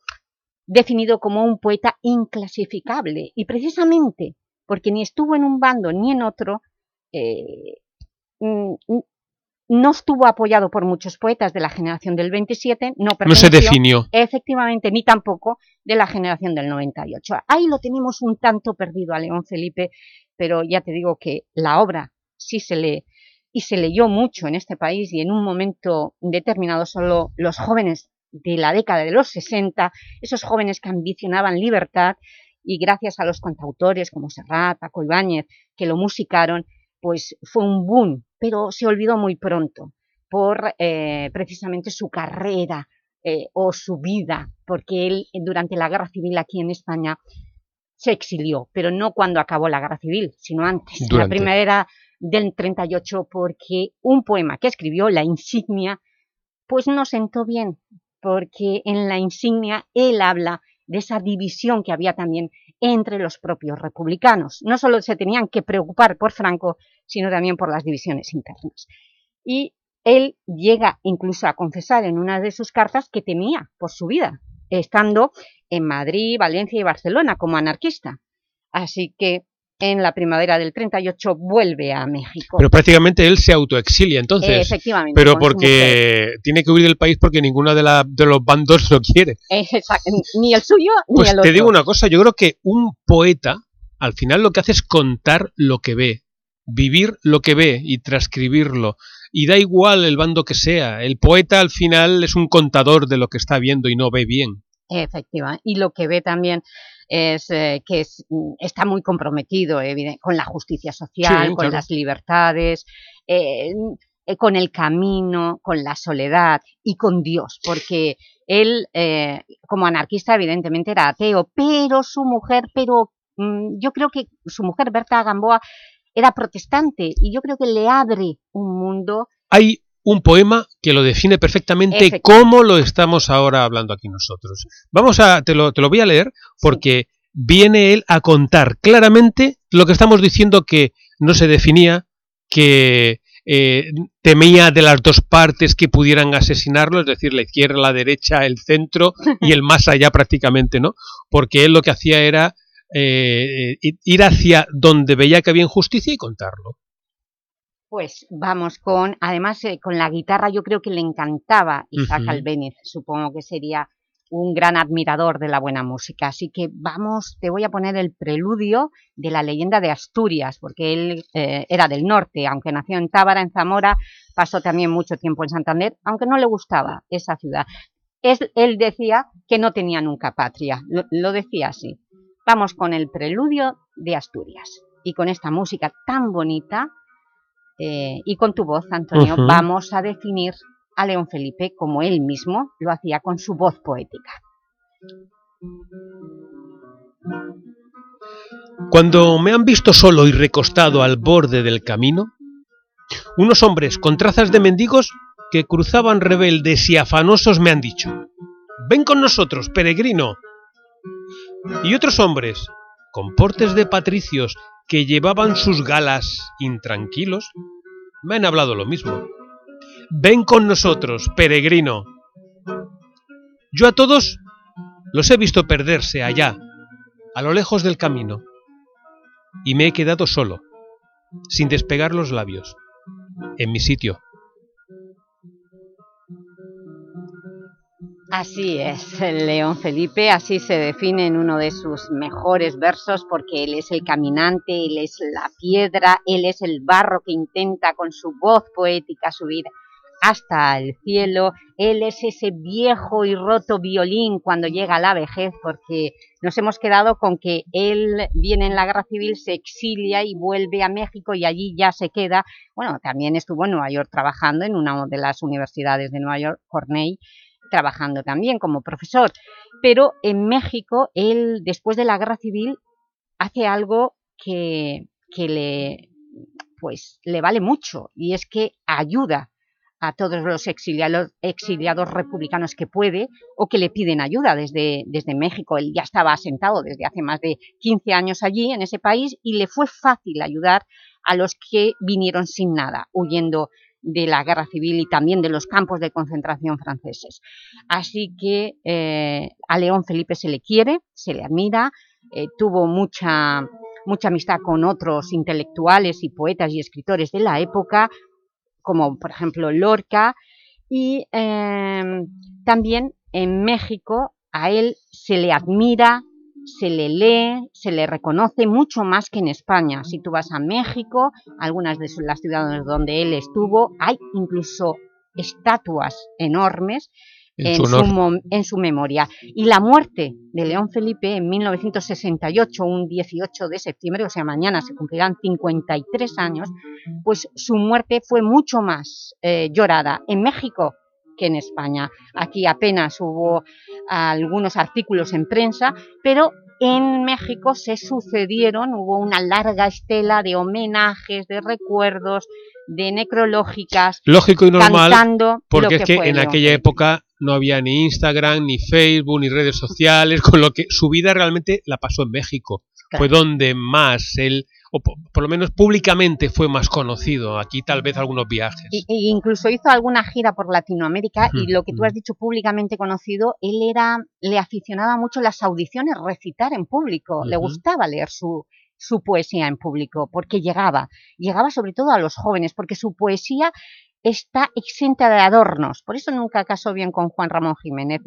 definido como un poeta inclasificable, y precisamente porque ni estuvo en un bando ni en otro, eh, no estuvo apoyado por muchos poetas de la generación del 27, no, no se definió. Efectivamente, ni tampoco de la generación del 98. Ahí lo tenemos un tanto perdido a León Felipe, pero ya te digo que la obra sí se lee y se leyó mucho en este país y en un momento determinado solo los jóvenes de la década de los 60, esos jóvenes que ambicionaban libertad y gracias a los cantautores como Serrat, Paco Ibáñez, que lo musicaron, pues fue un boom, pero se olvidó muy pronto por eh, precisamente su carrera eh, o su vida, porque él durante la Guerra Civil aquí en España se exilió, pero no cuando acabó la Guerra Civil, sino antes, la primavera del 38, porque un poema que escribió, La Insignia, pues no sentó bien, porque en La Insignia él habla de esa división que había también entre los propios republicanos. No solo se tenían que preocupar por Franco, sino también por las divisiones internas. Y él llega incluso a confesar en una de sus cartas que temía por su vida, estando en Madrid, Valencia y Barcelona como anarquista. Así que en la primavera del 38 vuelve a México. Pero prácticamente él se autoexilia entonces. Efectivamente. Pero porque tiene que huir del país porque ninguno de, de los bandos lo quiere. Ni el suyo ni pues el otro. te digo una cosa, yo creo que un poeta al final lo que hace es contar lo que ve, vivir lo que ve y transcribirlo. Y da igual el bando que sea, el poeta al final es un contador de lo que está viendo y no ve bien. Efectivamente, y lo que ve también es eh, que mm, está muy comprometido con la justicia social, con las libertades, eh, eh, con el camino, con la soledad y con Dios, porque él, como anarquista, evidentemente era ateo, pero su mujer, pero mm, yo creo que su mujer, Berta Gamboa, era protestante y yo creo que le abre un mundo... Hay un poema que lo define perfectamente como lo estamos ahora hablando aquí nosotros. Vamos a, te lo, te lo voy a leer porque viene él a contar claramente lo que estamos diciendo que no se definía, que eh, temía de las dos partes que pudieran asesinarlo, es decir, la izquierda, la derecha, el centro y el más allá prácticamente, ¿no? Porque él lo que hacía era eh, ir hacia donde veía que había injusticia y contarlo. Pues vamos con, además eh, con la guitarra yo creo que le encantaba Isaac uh supongo que sería un gran admirador de la buena música, así que vamos, te voy a poner el preludio de la leyenda de Asturias, porque él eh, era del norte, aunque nació en Tábara, en Zamora, pasó también mucho tiempo en Santander, aunque no le gustaba esa ciudad. él decía que no tenía nunca patria, lo decía así. Vamos con el preludio de Asturias, y con esta música tan bonita eh, y con tu voz, Antonio, vamos a definir a León Felipe como él mismo lo hacía con su voz poética. Cuando me han visto solo y recostado al borde del camino, unos hombres con trazas de mendigos que cruzaban rebeldes y afanosos me han dicho «Ven con nosotros, peregrino». Y otros hombres, con portes de patricios que llevaban sus galas intranquilos, me han hablado lo mismo. Ven con nosotros, peregrino. Yo a todos los he visto perderse allá, a lo lejos del camino, y me he quedado solo, sin despegar los labios, en mi sitio, Así es, León Felipe, así se define en uno de sus mejores versos porque él es el caminante, él es la piedra, él es el barro que intenta con su voz poética subir hasta el cielo, él es ese viejo y roto violín cuando llega la vejez, porque nos hemos quedado con que él viene en la guerra civil, se exilia y vuelve a México y allí ya se queda. Bueno, también estuvo en Nueva York trabajando en una de las universidades de Nueva York, Cornell, trabajando también como profesor. Pero en México, él después de la guerra civil hace algo que, que le, pues, le vale mucho y es que ayuda a todos los exiliados, republicanos que puede o que le piden ayuda desde, desde México. Él ya estaba asentado desde hace más de 15 años allí, en ese país, y le fue fácil ayudar a los que vinieron sin nada, huyendo de la guerra civil y también de los campos de concentración franceses. Así que eh, a León Felipe se le quiere, se le admira, eh, tuvo mucha, mucha amistad con otros intelectuales y poetas y escritores de la época, como por ejemplo Lorca, y em, también en México a él se le admira, se le lee, se le reconoce mucho más que en España. Si tú vas a México, algunas de las ciudades donde él estuvo, hay incluso estatuas enormes en, su, en, su, memoria. Y la muerte de León Felipe en 1968, un 18 de septiembre, o sea, mañana se cumplirán 53 años, pues su muerte fue mucho más eh, llorada en México que en España. Aquí apenas hubo algunos artículos en prensa, pero en México se sucedieron, hubo una larga estela de homenajes, de recuerdos, de necrológicas, Lógico y normal, porque es que en aquella época no había ni Instagram, ni Facebook, ni redes sociales, [laughs] con lo que su vida realmente la pasó en México. Fue donde más él, o por, lo menos públicamente fue más conocido. Aquí tal vez algunos viajes. Y, incluso hizo alguna gira por Latinoamérica y lo que tú has dicho públicamente conocido, él era le aficionaba mucho las audiciones, recitar en público, le gustaba leer su, su poesía en público, porque llegaba, llegaba sobre todo a los jóvenes, porque su poesía está exenta de adornos. Por eso nunca casó bien con Juan Ramón Jiménez.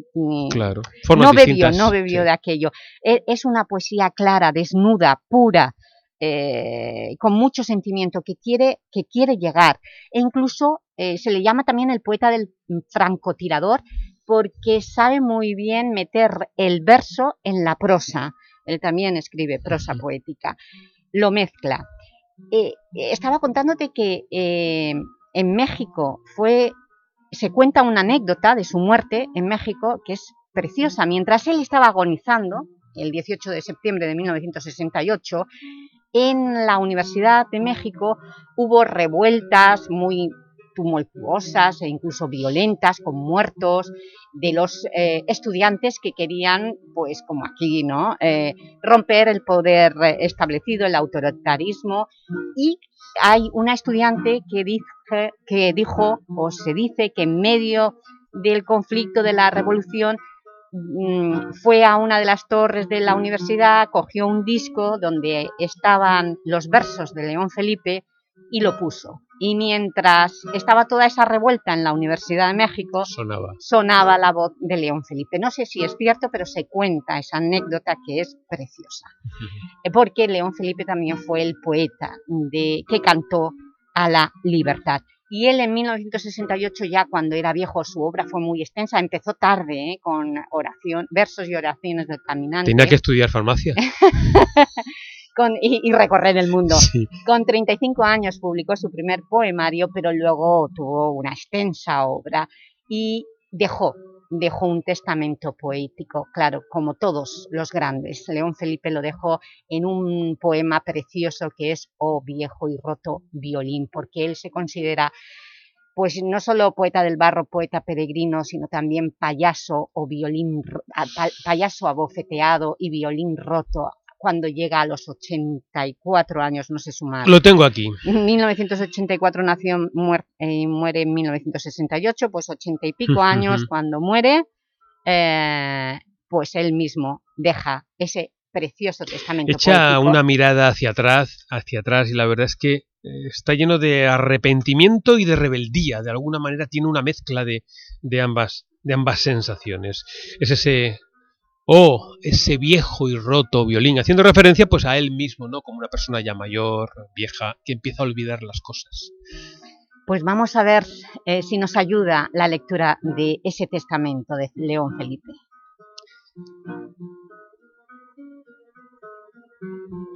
claro. no bebió, no bebió de aquello. E, es una poesía clara, desnuda, pura, eh, con mucho sentimiento, que quiere, que quiere llegar. E incluso eh, se le llama también el poeta del francotirador, porque sabe muy bien meter el verso en la prosa. Él también escribe prosa poética. Lo mezcla. Eh, estaba contándote que en México fue, se cuenta una anécdota de su muerte en México que es preciosa. Mientras él estaba agonizando, el 18 de septiembre de 1968, en la Universidad de México hubo revueltas muy tumultuosas e incluso violentas, con muertos, de los eh, estudiantes que querían, pues como aquí, ¿no? Eh, romper el poder establecido, el autoritarismo, y hay una estudiante que, que dijo, o se dice, que en medio del conflicto de la revolución fue a una de las torres de la universidad, cogió un disco donde estaban los versos de León Felipe y lo puso. Y mientras estaba toda esa revuelta en la Universidad de México, sonaba, sonaba la voz de León Felipe. No sé si es cierto, pero se cuenta esa anécdota que es preciosa. Eh, porque León Felipe también fue el poeta de, que cantó a la libertad. Y él en 1968, ya cuando era viejo, su obra fue muy extensa, empezó tarde, ¿eh? con oración, versos y oraciones del caminante. Tenía que estudiar farmacia. [laughs] y, recorrer el mundo. Con 35 años publicó su primer poemario, pero luego tuvo una extensa obra y dejó, dejó un testamento poético, claro, como todos los grandes. León Felipe lo dejó en un poema precioso que es Oh viejo y roto violín, porque él se considera pues no solo poeta del barro, poeta peregrino, sino también payaso o violín, payaso abofeteado y violín roto cuando llega a los 84 años, no sé sumar. Lo tengo aquí. En 1984 nació, muere, eh, muere en 1968, pues 80 y pico años cuando muere, eh, pues él mismo deja ese precioso testamento Echa una mirada hacia atrás, hacia atrás y la verdad es que eh, está lleno de arrepentimiento y de rebeldía, de alguna manera tiene una mezcla de, de, ambas, de ambas sensaciones. Es ese oh, ese viejo y roto violín, haciendo referencia pues a él mismo, ¿no? Como una persona ya mayor, vieja, que empieza a olvidar las cosas. Pues vamos a ver eh, si nos ayuda la lectura de ese testamento de León Felipe.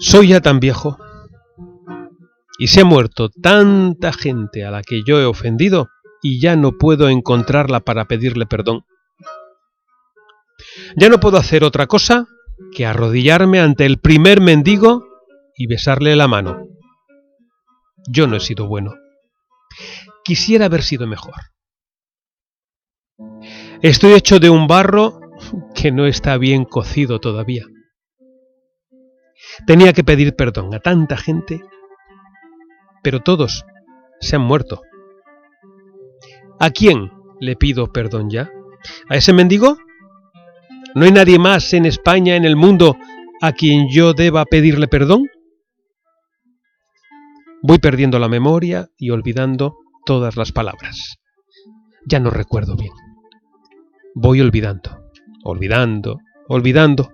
Soy ya tan viejo y se ha muerto tanta gente a la que yo he ofendido y ya no puedo encontrarla para pedirle perdón. Ya no puedo hacer otra cosa que arrodillarme ante el primer mendigo y besarle la mano. Yo no he sido bueno. Quisiera haber sido mejor. Estoy hecho de un barro que no está bien cocido todavía. Tenía que pedir perdón a tanta gente, pero todos se han muerto. ¿A quién le pido perdón ya? ¿A ese mendigo? ¿No hay nadie más en España, en el mundo, a quien yo deba pedirle perdón? Voy perdiendo la memoria y olvidando todas las palabras. Ya no recuerdo bien. Voy olvidando, olvidando, olvidando.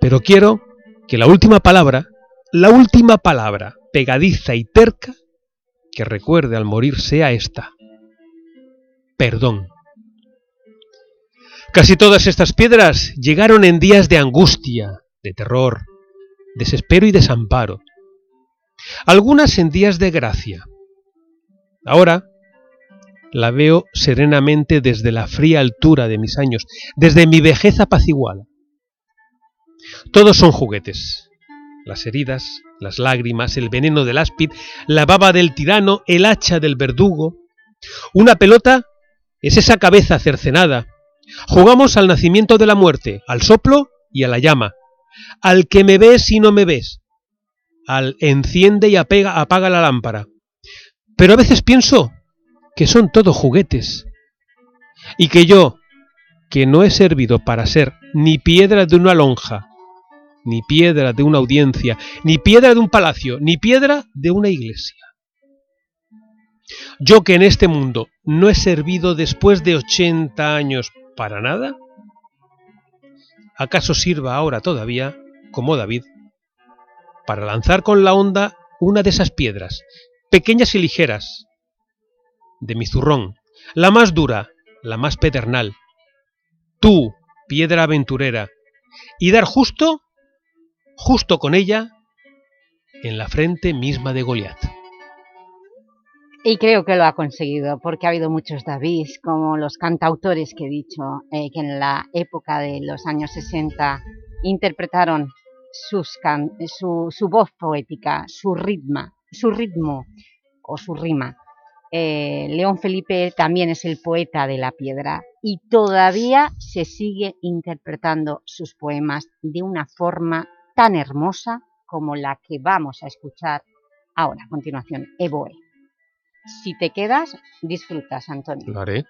Pero quiero que la última palabra, la última palabra pegadiza y terca que recuerde al morir sea esta. Perdón. Casi todas estas piedras llegaron en días de angustia, de terror, desespero y desamparo. Algunas en días de gracia. Ahora la veo serenamente desde la fría altura de mis años, desde mi vejez apaciguada. Todos son juguetes. Las heridas, las lágrimas, el veneno del áspid, la baba del tirano, el hacha del verdugo. Una pelota es esa cabeza cercenada, Jugamos al nacimiento de la muerte, al soplo y a la llama, al que me ves y no me ves, al enciende y apega, apaga la lámpara. Pero a veces pienso que son todo juguetes y que yo, que no he servido para ser ni piedra de una lonja, ni piedra de una audiencia, ni piedra de un palacio, ni piedra de una iglesia. Yo que en este mundo no he servido después de 80 años para nada? ¿Acaso sirva ahora todavía, como David, para lanzar con la onda una de esas piedras, pequeñas y ligeras, de mi zurrón, la más dura, la más pedernal, tú, piedra aventurera, y dar justo, justo con ella, en la frente misma de Goliat? Y creo que lo ha conseguido, porque ha habido muchos David, como los cantautores que he dicho, eh, que en la época de los años 60 interpretaron sus su, su, voz poética, su, ritmo, su ritmo o su rima. Eh, León Felipe también es el poeta de la piedra y todavía se sigue interpretando sus poemas de una forma tan hermosa como la que vamos a escuchar ahora a continuación, Evoe. Si te quedas, disfrutas, Antonio. Lo haré.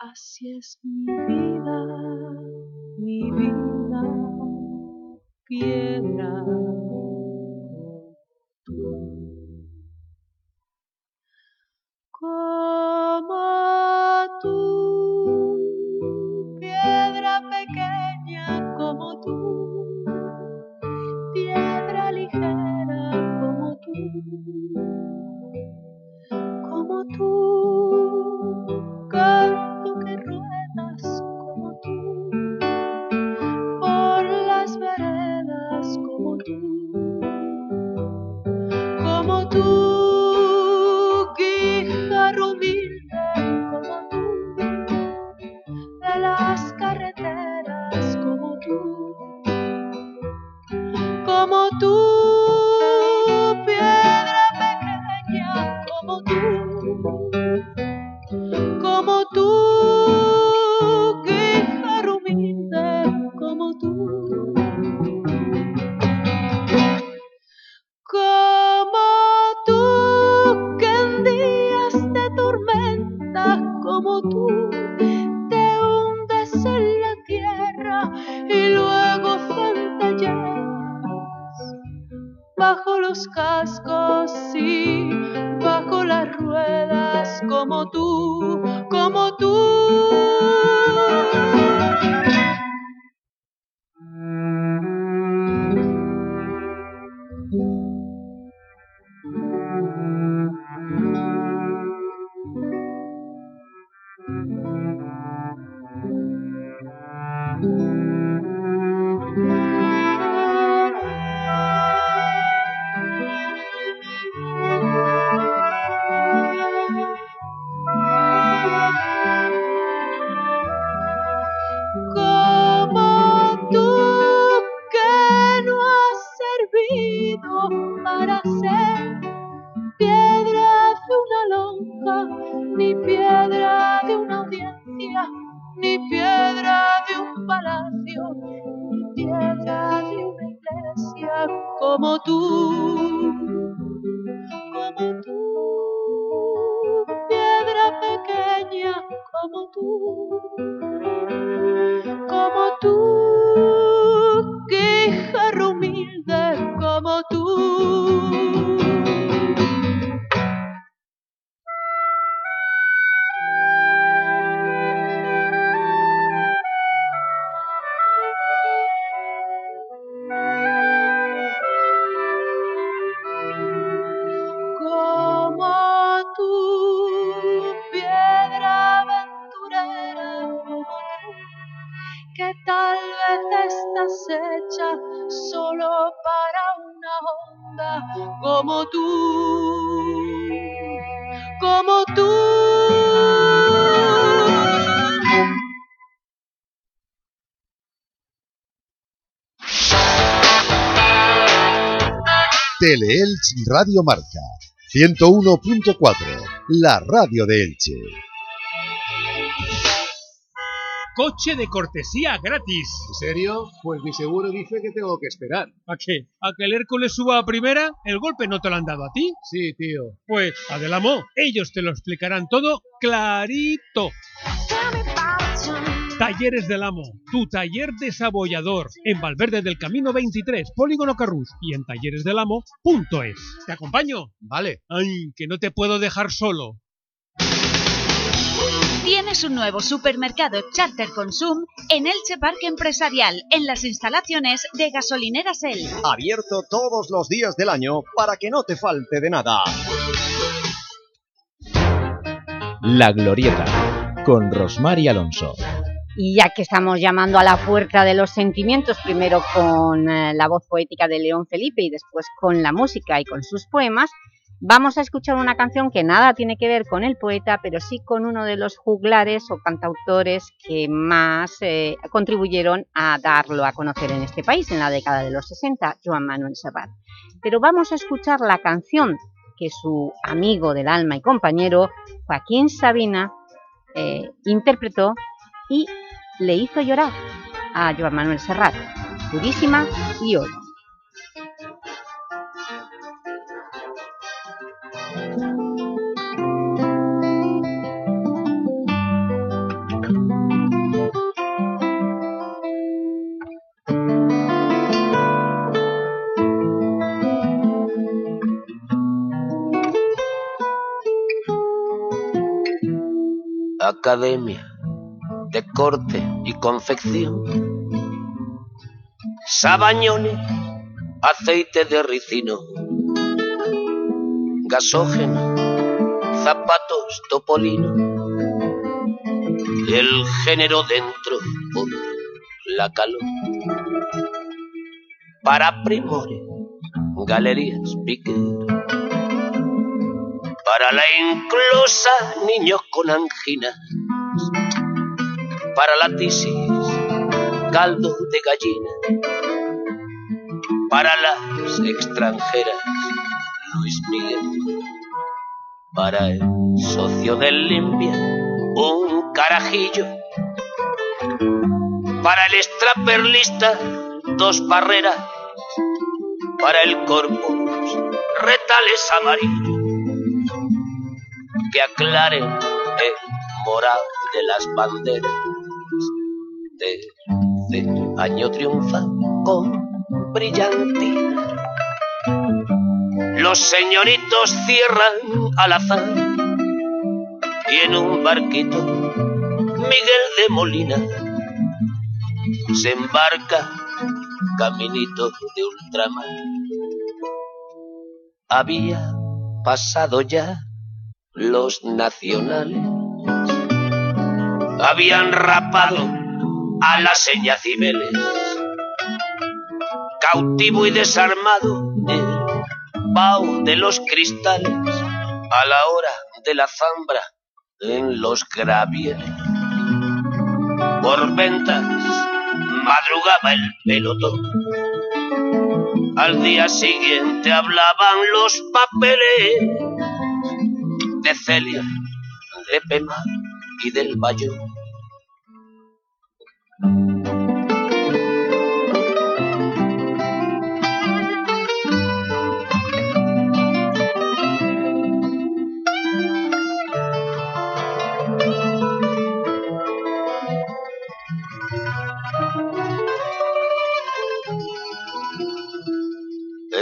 Así es mi vida, mi vida, piedra. Teleelch Radio Marca 101.4, la radio de Elche. Coche de cortesía gratis. ¿En serio? Pues mi seguro dice que tengo que esperar. ¿A qué? ¿A que el Hércules suba a primera? ¿El golpe no te lo han dado a ti? Sí, tío. Pues, Adelamo, ellos te lo explicarán todo clarito. Talleres del Amo, tu taller desabollador, en Valverde del Camino 23, Polígono Carrús y en talleresdelamo.es. ¿Te acompaño? Vale. Ay, que no te puedo dejar solo. Tienes un nuevo supermercado Charter Consum en Elche Parque Empresarial, en las instalaciones de Gasolineras El. Abierto todos los días del año para que no te falte de nada. La Glorieta, con Rosmar y Alonso. Y ya que estamos llamando a la puerta de los sentimientos, primero con eh, la voz poética de León Felipe y después con la música y con sus poemas, vamos a escuchar una canción que nada tiene que ver con el poeta, pero sí con uno de los juglares o cantautores que más eh, contribuyeron a darlo a conocer en este país en la década de los 60, Joan Manuel Serrat. Pero vamos a escuchar la canción que su amigo del alma y compañero, Joaquín Sabina, eh, interpretó y le hizo llorar a Joan Manuel Serrat, Purísima y Oro. Academia de Corte y Confección, sabañones, aceite de ricino, gasógeno, zapatos topolino, el género dentro por la calor. Para primores, galerías piquer. Para la inclusa, niños con anginas. Para la tisis, caldo de gallina. Para las extranjeras, Luis Miguel. Para el socio del limpia, un carajillo. Para el extraperlista, dos barreras. Para el corpus, retales amarillos que aclaren el moral de las banderas. Tercer año triunfa con brillantina. Los señoritos cierran al azar y en un barquito Miguel de Molina se embarca caminito de ultramar. Había pasado ya los nacionales. Habían rapado a las seña Cibeles. Cautivo y desarmado el vaho de los cristales a la hora de la zambra en los gravieles. Por ventas madrugaba el pelotón. Al día siguiente hablaban los papeles de Celia, de Pema y del Bayo.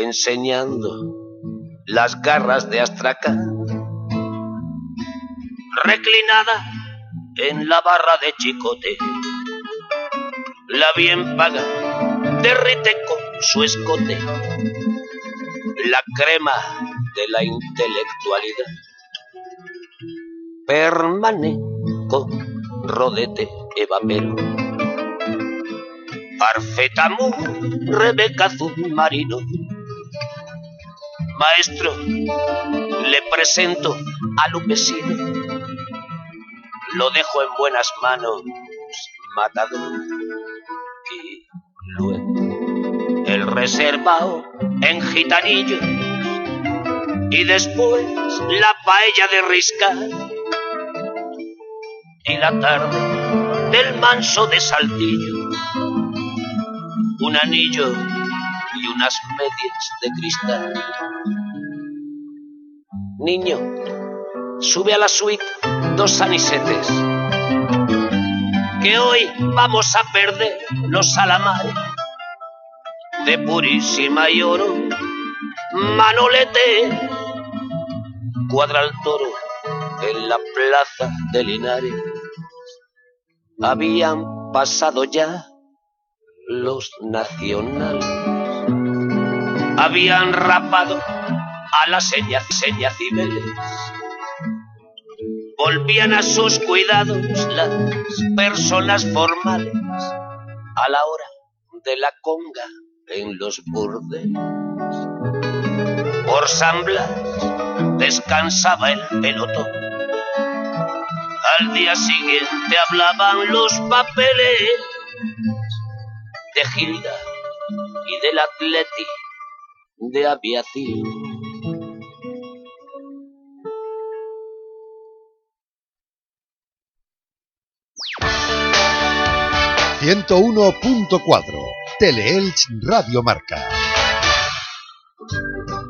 Enseñando las garras de Astracán, reclinada en la barra de chicote, la bien paga derrite con su escote la crema de la intelectualidad. Permane con rodete evapero. Parfetamu, Rebeca Marino. Maestro, le presento al vecino. Lo dejo en buenas manos, matador. Y luego el reservado en gitanillo. Y después la paella de riscar. Y la tarde del manso de saltillo. Un anillo unas medias de cristal. Niño, sube a la suite dos anisetes, que hoy vamos a perder los salamares de purísima y oro. Manolete, cuadra el toro en la plaza de Linares. Habían pasado ya los nacionales habían rapado a las señas seña Cibeles. Volvían a sus cuidados las personas formales a la hora de la conga en los burdeles. Por San Blas descansaba el pelotón. Al día siguiente hablaban los papeles de Gilda y del Atleti de aviación. ...101.4... Teleelch Radio Marca.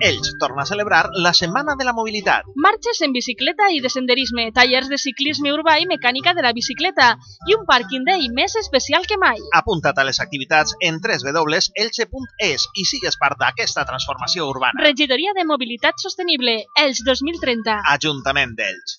Elx torna a celebrar la Setmana de la Mobilitat. Marxes en bicicleta i de senderisme, tallers de ciclisme urbà i mecànica de la bicicleta i un parking day més especial que mai. Apunta't a les activitats en www.elche.es i sigues part d'aquesta transformació urbana. Regidoria de Mobilitat Sostenible, Elx 2030. Ajuntament d'Elx.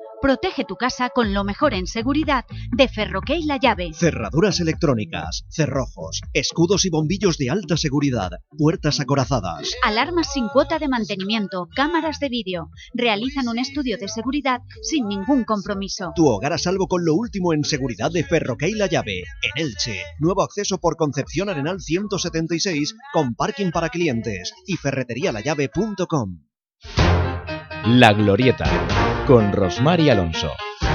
Protege tu casa con lo mejor en seguridad de Ferroquey La Llave. Cerraduras electrónicas, cerrojos, escudos y bombillos de alta seguridad, puertas acorazadas. Alarmas sin cuota de mantenimiento, cámaras de vídeo. Realizan un estudio de seguridad sin ningún compromiso. Tu hogar a salvo con lo último en seguridad de Ferroquey La Llave. En Elche, nuevo acceso por Concepción Arenal 176 con parking para clientes y ferreterialallave.com. La Glorieta, con Rosmar y Alonso.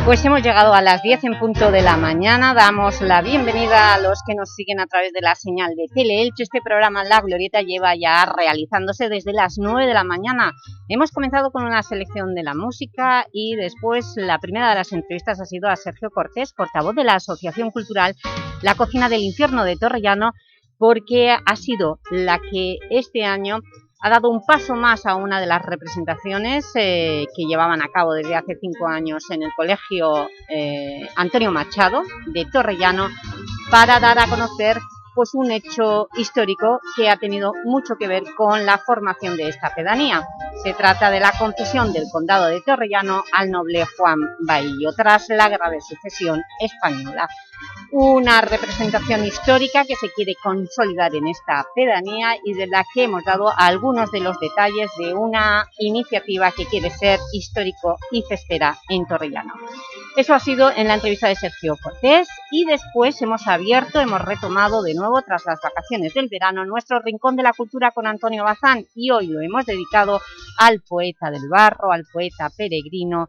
Pues hemos llegado a las 10 en punto de la mañana. Damos la bienvenida a los que nos siguen a través de la señal de Teleelch. Este programa La Glorieta lleva ya realizándose desde las 9 de la mañana. Hemos comenzado con una selección de la música y después la primera de las entrevistas ha sido a Sergio Cortés, portavoz de la Asociación Cultural La Cocina del Infierno de Torrellano, porque ha sido la que este año ha dado un paso más a una de las representaciones eh, que llevaban a cabo desde hace cinco años en el Colegio eh, Antonio Machado de Torrellano para dar a conocer pues, un hecho histórico que ha tenido mucho que ver con la formación de esta pedanía. Se trata de la concesión del Condado de Torrellano al noble Juan Baillo tras la Guerra de Sucesión Española una representación histórica que se quiere consolidar en esta pedanía y de la que hemos dado algunos de los detalles de una iniciativa que quiere ser histórico y festera en Torrellano. Eso ha sido en la entrevista de Sergio Cortés y después hemos abierto, hemos retomado de nuevo tras las vacaciones del verano nuestro Rincón de la Cultura con Antonio Bazán y hoy lo hemos dedicado al poeta del barro, al poeta peregrino,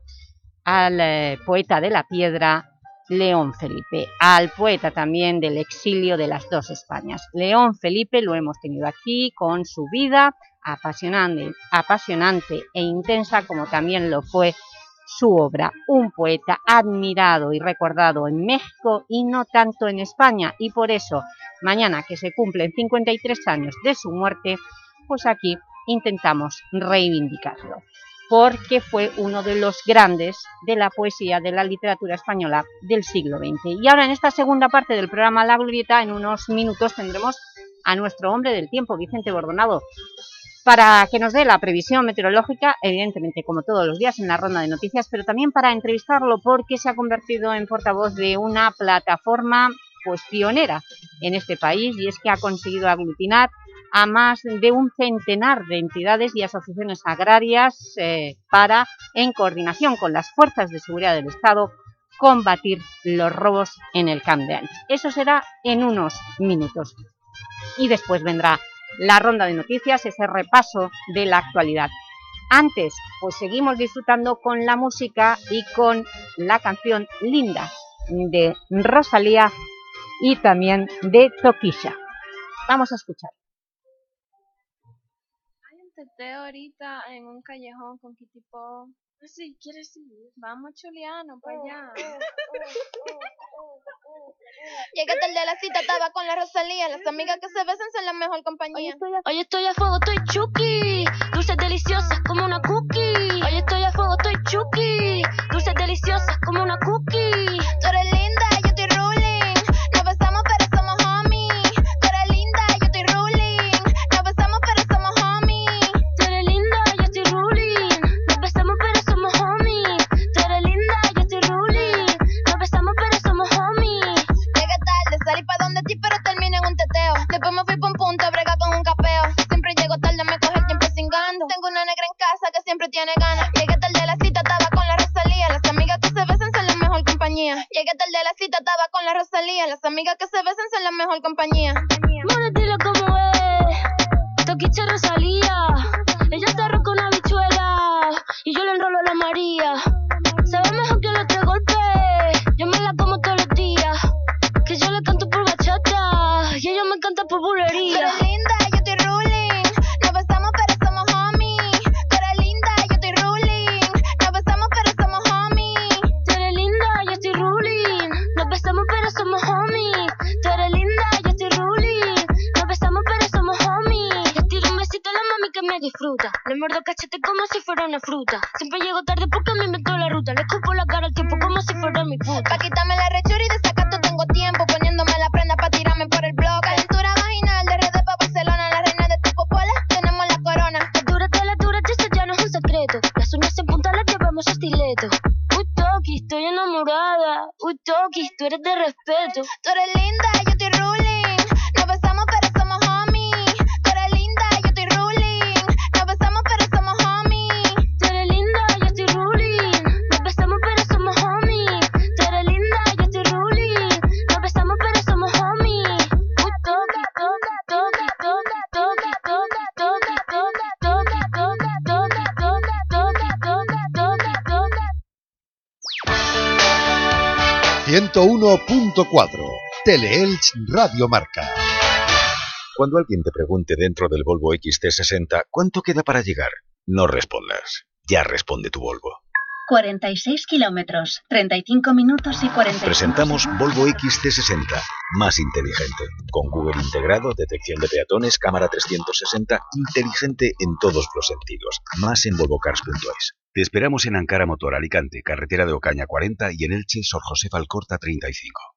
al eh, poeta de la piedra, León Felipe, al poeta también del exilio de las dos Españas. León Felipe lo hemos tenido aquí con su vida apasionante, apasionante e intensa como también lo fue su obra, un poeta admirado y recordado en México y no tanto en España. Y por eso mañana que se cumplen 53 años de su muerte, pues aquí intentamos reivindicarlo porque fue uno de los grandes de la poesía de la literatura española del siglo XX. Y ahora en esta segunda parte del programa La Glorieta, en unos minutos tendremos a nuestro hombre del tiempo, Vicente Bordonado, para que nos dé la previsión meteorológica, evidentemente como todos los días en la ronda de noticias, pero también para entrevistarlo porque se ha convertido en portavoz de una plataforma pues pionera en este país y es que ha conseguido aglutinar a más de un centenar de entidades y asociaciones agrarias eh, para, en coordinación con las fuerzas de seguridad del Estado, combatir los robos en el Camp de Eso será en unos minutos. Y después vendrá la ronda de noticias, ese repaso de la actualidad. Antes, pues seguimos disfrutando con la música y con la canción Linda de Rosalía y también de Toquilla. Vamos a escuchar teteo ahorita en un callejón con Kitipo. Sí, ¿quieres ir? Vamos, Chuliano, para allá. Llegué tarde a la cita, estaba con la Rosalía. Las amigas que se besan son la mejor compañía. Hoy estoy a, fuego, estoy chuki. Dulces deliciosas como una cookie. Hoy estoy a fuego, estoy chuki. Dulces deliciosas como una cookie. Tú eres Llegué tarde a la cita, estaba con la Rosalía. Las amigas que se besan son la mejor compañía. Dile cómo es. Toquiche Rosalía. Ella está arroz con habichuela. Y yo le enrolo a la María. Sabe mejor que los tres golpes. Yo me la como todos los días. Que yo le canto por bachata. Y ella me canta por bulería. Somos homies. Tú eres linda, yo estoy ruling. Nos besamos, pero somos homies. Le tiro un besito a la mami que me disfruta. Le muerdo cachete como si fuera una fruta. Siempre llego tarde porque me invento la ruta. Le escupo la cara al tiempo como si fuera mi puta. Pa' quitarme do. Throw the 101.4. Teleelch Radio Marca. Cuando alguien te pregunte dentro del Volvo XT60 cuánto queda para llegar, no respondas. Ya responde tu Volvo. 46 kilómetros, 35 minutos y 40. Presentamos Volvo XT60, más inteligente. Con Google integrado, detección de peatones, cámara 360, inteligente en todos los sentidos. Más en volvocars.es. Te esperamos en Ankara Motor Alicante, carretera de Ocaña 40 y en Elche, Sor José Alcorta 35.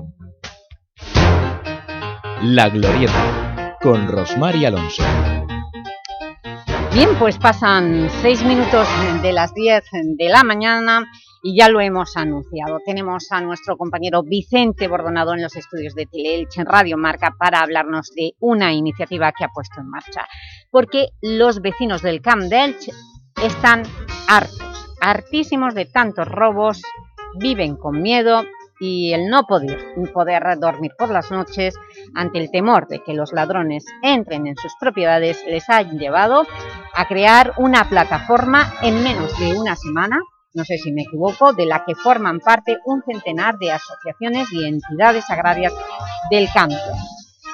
La Glorieta, con Rosmar y Alonso. Bien, pues pasan seis minutos de las 10 de la mañana y ya lo hemos anunciado. Tenemos a nuestro compañero Vicente Bordonado en los estudios de Teleelch en Radio Marca para hablarnos de una iniciativa que ha puesto en marcha. Porque los vecinos del Camp d'Elch están hartos, hartísimos de tantos robos, viven con miedo y el no poder, dormir por las noches ante el temor de que los ladrones entren en sus propiedades les ha llevado a crear una plataforma en menos de una semana, no sé si me equivoco, de la que forman parte un centenar de asociaciones y entidades agrarias del campo.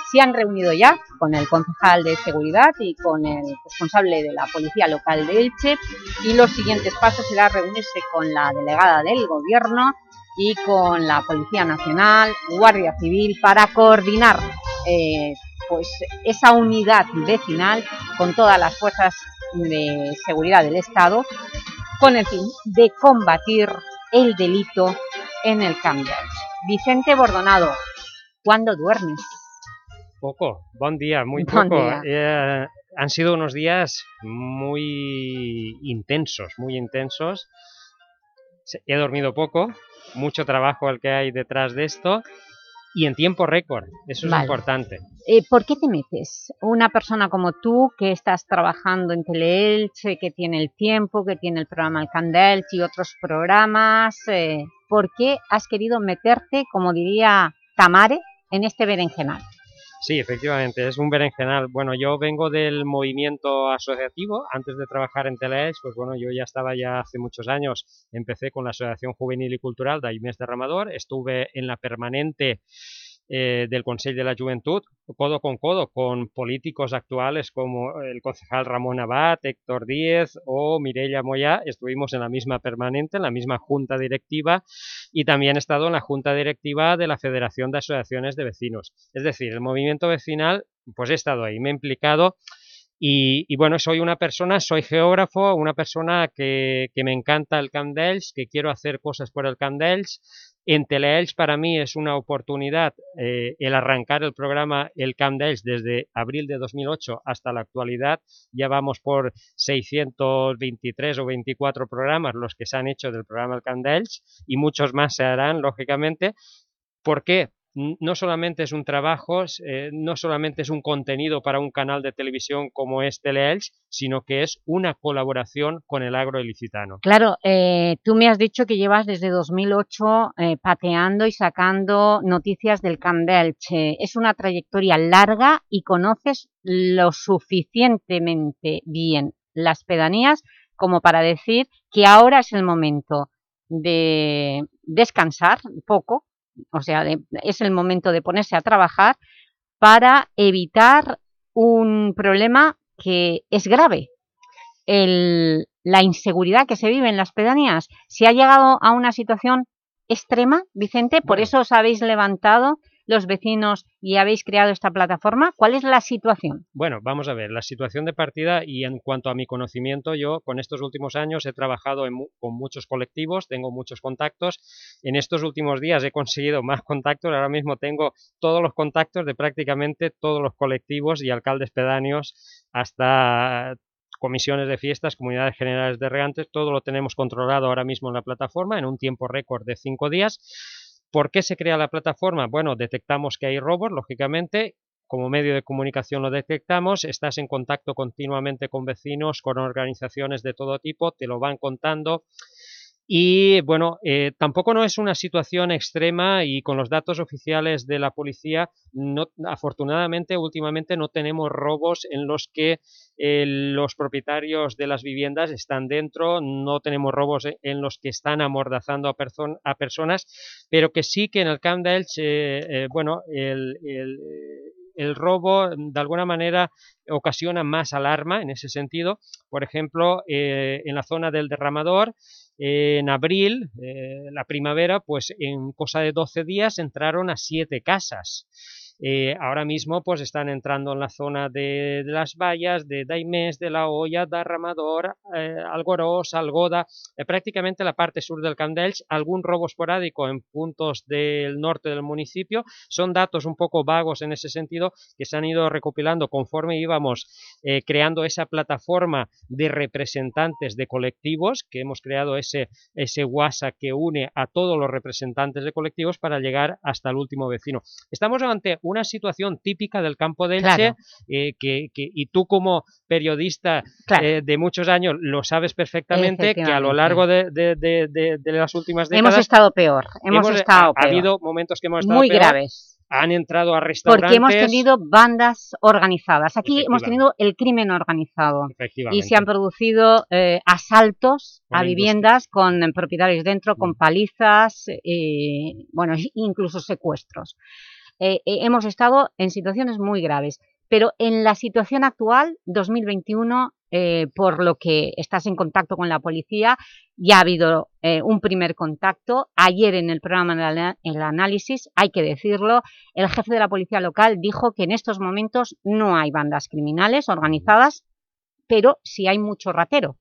Se han reunido ya con el concejal de Seguridad y con el responsable de la Policía Local de Elche y los siguientes pasos será reunirse con la delegada del Gobierno y con la Policía Nacional, Guardia Civil, para coordinar eh, pues esa unidad vecinal con todas las fuerzas de seguridad del Estado con el fin de combatir el delito en el cambio. Vicente Bordonado, ¿cuándo duermes? Poco, buen día, muy Bon poco. día. Eh, han sido unos días muy intensos, muy intensos. He dormido poco, mucho trabajo el que hay detrás de esto y en tiempo récord, eso es importante. Eh, ¿Por qué te metes? Una persona como tú, que estás trabajando en Teleelche, que tiene el tiempo, que tiene el programa El Candelch y otros programas, eh, ¿por qué has querido meterte, como diría Tamare, en este berenjenal? Sí, efectivamente, es un berenjenal. Bueno, yo vengo del movimiento asociativo. Antes de trabajar en Teleelch, pues bueno, yo ya estaba ya hace muchos años. Empecé con la Asociación Juvenil y Cultural d'Aimés Derramador. Estuve en la permanente eh, del Consell de la Juventud, codo con codo, con políticos actuales como el concejal Ramón Abad, Héctor Díez o Mireia Moya. Estuvimos en la misma permanente, en la misma junta directiva y también he estado en la junta directiva de la Federación de Asociaciones de Vecinos. Es decir, el movimiento vecinal, pues he estado ahí, me he implicado y, bueno, soy una persona, soy geógrafo, una persona que, me encanta el Camp que quiero hacer cosas por el Camp. En Teleelch para mí es una oportunidad eh, el arrancar el programa El Camp d'Elx desde abril de 2008 hasta la actualidad. Ya vamos por 623 o 24 programas los que se han hecho del programa El Camp y muchos más se harán, lógicamente. ¿Por qué? No solamente es un trabajo, eh, no solamente es un contenido para un canal de televisión como es Teleelch, sino que es una colaboración con el agro ilicitano. Claro, eh, tú me has dicho que llevas desde 2008 eh, pateando y sacando noticias del Camp d'Elch. Eh, Es una trayectoria larga y conoces lo suficientemente bien las pedanías como para decir que ahora es el momento de descansar un poco, o sea, de- es el momento de ponerse a trabajar para evitar un problema que es grave, el- la inseguridad que se vive en las pedanías. ¿Se ha llegado a una situación extrema, Vicente? ¿Por eso os habéis levantado los vecinos y habéis creado esta plataforma? ¿Cuál es la situación? Bueno, vamos a ver, la situación de partida y en cuanto a mi conocimiento, yo con estos últimos años he trabajado con muchos colectivos, tengo muchos contactos. En estos últimos días he conseguido más contactos, ahora mismo tengo todos los contactos de prácticamente todos los colectivos y alcaldes pedáneos hasta comisiones de fiestas, comunidades generales de regantes, todo lo tenemos controlado ahora mismo en la plataforma en un tiempo récord de cinco días. ¿Por qué se crea la plataforma? Bueno, detectamos que hay robos, lógicamente, como medio de comunicación lo detectamos, estás en contacto continuamente con vecinos, con organizaciones de todo tipo, te lo van contando, y bueno, eh, tampoco no es una situación extrema y con los datos oficiales de la policía, no, afortunadamente últimamente no tenemos robos en los que eh, los propietarios de las viviendas están dentro, no tenemos robos e, en los que están amordazando a, a personas, pero que sí que en el Camp de eh, bueno, el, el, el robo de alguna manera ocasiona más alarma en ese sentido. Por ejemplo, en la zona del derramador, en abril, eh, la primavera, pues en cosa de 12 días entraron a siete casas. Eh, ahora mismo pues están entrando en la zona de, las vallas, de Daimés, de La Hoya, de Arramador, eh, Algorós, Algoda, eh, prácticamente la parte sur del Candelch, algún robo esporádico en puntos del norte del municipio, son datos un poco vagos en ese sentido que se han ido recopilando conforme íbamos creando esa plataforma de representantes de colectivos, que hemos creado ese, ese WhatsApp que une a todos los representantes de colectivos para llegar hasta el último vecino. Estamos ante una situación típica del campo de Elche, eh, que, y tú como periodista eh, de muchos años lo sabes perfectamente, que a lo largo de, las últimas décadas... Hemos estado peor, hemos, estado ha, habido momentos que hemos estado Muy graves han entrado a restaurantes... Porque hemos tenido bandas organizadas. Aquí hemos tenido el crimen organizado. Y se han producido eh, asaltos a viviendas con propietarios dentro, con mm. palizas, bueno, incluso secuestros. Eh, eh, hemos estado en situaciones muy graves. Pero en la situación actual, 2021, eh, por lo que estás en contacto con la policía, ya ha habido un primer contacto. Ayer en el programa del análisis, hay que decirlo, el jefe de la policía local dijo que en estos momentos no hay bandas criminales organizadas, pero sí hay mucho ratero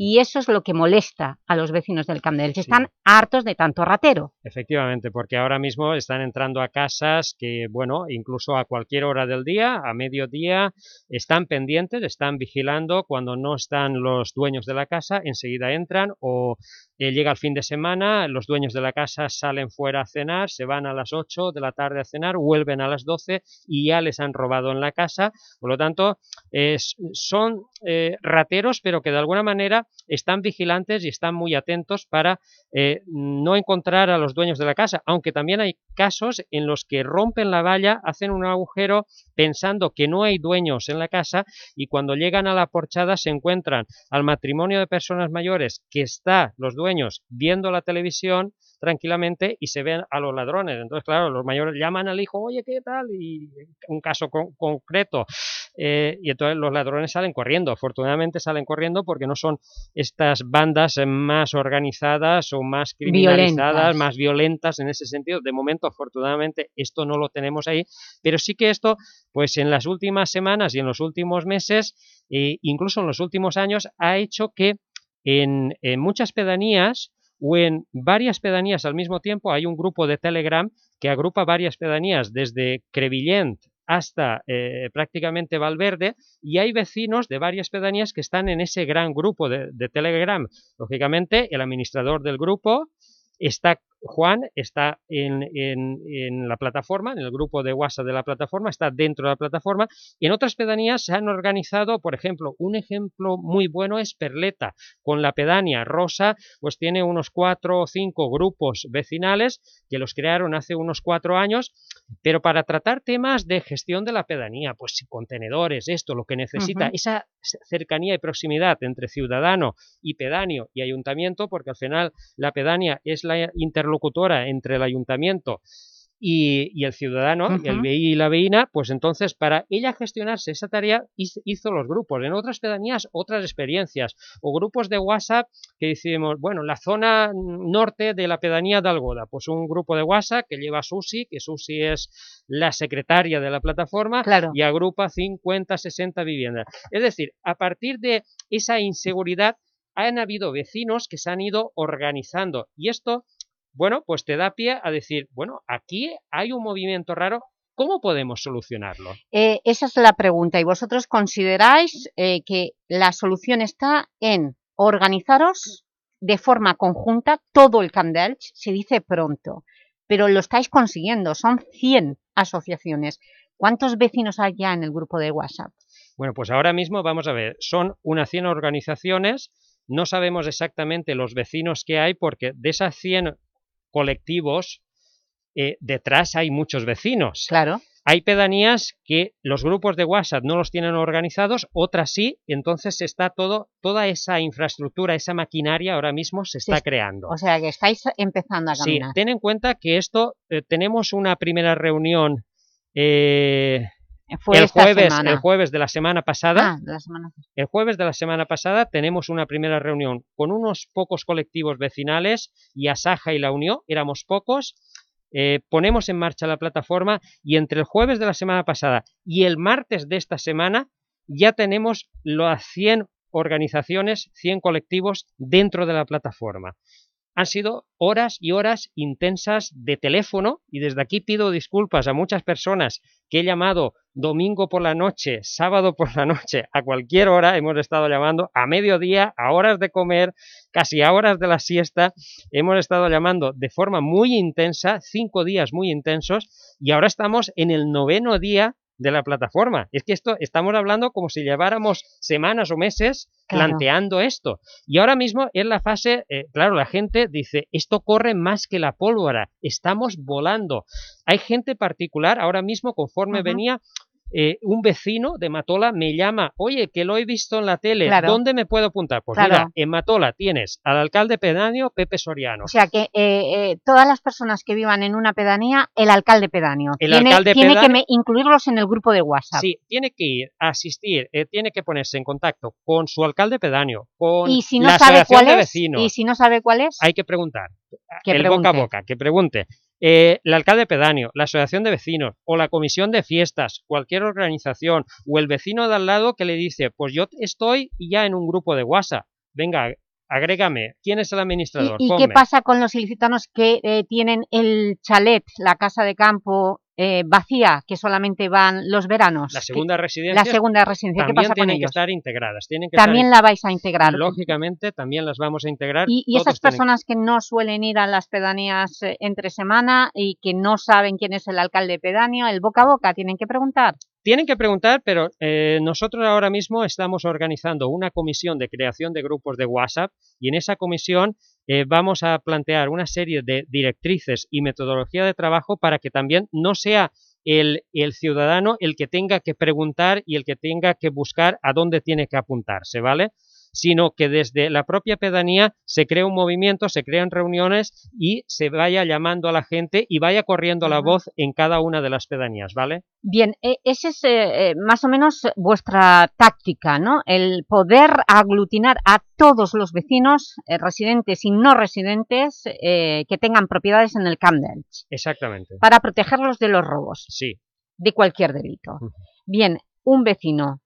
y eso es lo que molesta a los vecinos del Camp de Están hartos de tanto ratero. Efectivamente, porque ahora mismo están entrando a casas que, bueno, incluso a cualquier hora del día, a mediodía, están pendientes, están vigilando, cuando no están los dueños de la casa, enseguida entran o eh, llega el fin de semana, los dueños de la casa salen fuera a cenar, se van a las 8 de la tarde a cenar, vuelven a las 12 y ya les han robado en la casa. Por lo tanto, son eh, rateros, pero que de alguna manera están vigilantes y están muy atentos para eh, no encontrar a los dueños de la casa, aunque también hay casos en los que rompen la valla, hacen un agujero pensando que no hay dueños en la casa y cuando llegan a la porchada se encuentran al matrimonio de personas mayores que está los dueños viendo la televisión tranquilamente y se ven a los ladrones. Entonces, claro, los mayores llaman al hijo, oye, ¿qué tal? Y un caso concreto. Eh, y entonces los ladrones salen corriendo. Afortunadamente salen corriendo porque no son estas bandas más organizadas o más criminalizadas, más violentas en ese sentido. De momento, afortunadamente, esto no lo tenemos ahí. Pero sí que esto, pues en las últimas semanas y en los últimos meses, e incluso en los últimos años, ha hecho que en, en muchas pedanías o en varias pedanías al mismo tiempo hay un grupo de Telegram que agrupa varias pedanías desde Crevillent hasta eh, prácticamente Valverde y hay vecinos de varias pedanías que están en ese gran grupo de, de Telegram. Lógicamente, el administrador del grupo está Juan está en, en, la plataforma, en el grupo de WhatsApp de la plataforma, está dentro de la plataforma y en otras pedanías se han organizado, por ejemplo, un ejemplo muy bueno es Perleta, con la pedania Rosa, pues tiene unos cuatro o cinco grupos vecinales que los crearon hace unos cuatro años, pero para tratar temas de gestión de la pedanía, pues contenedores, esto, lo que necesita, esa cercanía y proximidad entre ciudadano y pedáneo y ayuntamiento, porque al final la pedania es la interlocutora entre el ayuntamiento y, el ciudadano, el veí y la veína, pues entonces para ella gestionarse esa tarea hizo los grupos. En otras pedanías, otras experiencias. O grupos de WhatsApp que decimos, bueno, la zona norte de la pedanía de Algoda, pues un grupo de WhatsApp que lleva Susi, que Susi es la secretaria de la plataforma y agrupa 50, 60 viviendas. Es decir, a partir de esa inseguridad han habido vecinos que se han ido organizando y esto bueno, pues te da pie a decir, bueno, aquí hay un movimiento raro, ¿cómo podemos solucionarlo? Eh, esa es la pregunta, y vosotros consideráis eh, que la solución está en organizaros de forma conjunta todo el Camp se dice pronto, pero lo estáis consiguiendo, son 100 asociaciones. ¿Cuántos vecinos hay ya en el grupo de WhatsApp? Bueno, pues ahora mismo vamos a ver, son unas 100 organizaciones, no sabemos exactamente los vecinos que hay porque de esas 100 colectivos eh, detrás hay muchos vecinos. Claro. Hay pedanías que los grupos de WhatsApp no los tienen organizados, otras sí, entonces está todo, toda esa infraestructura, esa maquinaria ahora mismo se está Sí, creando. O sea, que estáis empezando a Sí, caminar. ten en cuenta que esto, eh, tenemos una primera reunión eh, Fue el, esta jueves, semana. el jueves de la semana pasada. Ah, de la semana pasada. El jueves de la semana pasada tenemos una primera reunión con unos pocos colectivos vecinales y Asaja y La Unión, éramos pocos, eh, ponemos en marcha la plataforma y entre el jueves de la semana pasada y el martes de esta semana ya tenemos las 100 organizaciones, 100 colectivos dentro de la plataforma. Han sido horas y horas intensas de teléfono y desde aquí pido disculpas a muchas personas que he llamado domingo por la noche, sábado por la noche, a cualquier hora hemos estado llamando, a mediodía, a horas de comer, casi a horas de la siesta, hemos estado llamando de forma muy intensa, cinco días muy intensos, y ahora estamos en el noveno día de la plataforma. Es que esto estamos hablando como si lleváramos semanas o meses Claro. planteando esto. Y ahora mismo es la fase, eh, claro, la gente dice, esto corre más que la pólvora, estamos volando. Hay gente particular, ahora mismo, conforme venía, eh, un vecino de Matola me llama, oye, que lo he visto en la tele, Claro. ¿dónde me puedo apuntar? Pues Claro. mira, en Matola tienes al alcalde pedáneo Pepe Soriano. O sea, que eh, eh, todas las personas que vivan en una pedanía, el alcalde pedáneo. El tiene alcalde tiene que me- incluirlos en el grupo de WhatsApp. Sí, tiene que ir a asistir, eh, tiene que ponerse en contacto con su alcalde pedáneo, con y si no la sabe cuál de es, vecinos. y si no sabe cuál es, Hay que preguntar. Que el boca a boca, que pregunte. Eh, el alcalde pedáneo, la asociación de vecinos o la comisión de fiestas, cualquier organización o el vecino de al lado que le dice, pues yo estoy ya en un grupo de WhatsApp, venga, agrégame, ¿quién es el ¿Y, administrador? y qué Ponme". pasa con los ilicitanos que eh, tienen el chalet, la casa de campo eh, vacía, que solamente van los veranos? La segunda residencia. La segunda residencia, ¿qué también pasa con tienen que estar integradas. Tienen que También estar la vais a integrar. Lógicamente, también las vamos a integrar. Y, esas tienen- personas que no suelen ir a las pedanías eh, entre semana y que no saben quién es el alcalde pedáneo, el boca a boca, tienen que preguntar. Tienen que preguntar, pero eh, nosotros ahora mismo estamos organizando una comisión de creación de grupos de WhatsApp y en esa comisión eh, vamos a plantear una serie de directrices y metodología de trabajo para que también no sea el, el ciudadano el que tenga que preguntar y el que tenga que buscar a dónde tiene que apuntarse, ¿vale? Sino que desde la propia pedanía se crea un movimiento, se crean reuniones y se vaya llamando a la gente y vaya corriendo la voz en cada una de las pedanías, ¿vale? Bien, e- esa es eh, eh, más o menos vuestra táctica, ¿no? El poder aglutinar a todos los vecinos, eh, residentes y no residentes, eh, que tengan propiedades en el Camp Delch, Exactamente. para protegerlos de los robos, Sí. de cualquier delito. Bien, un vecino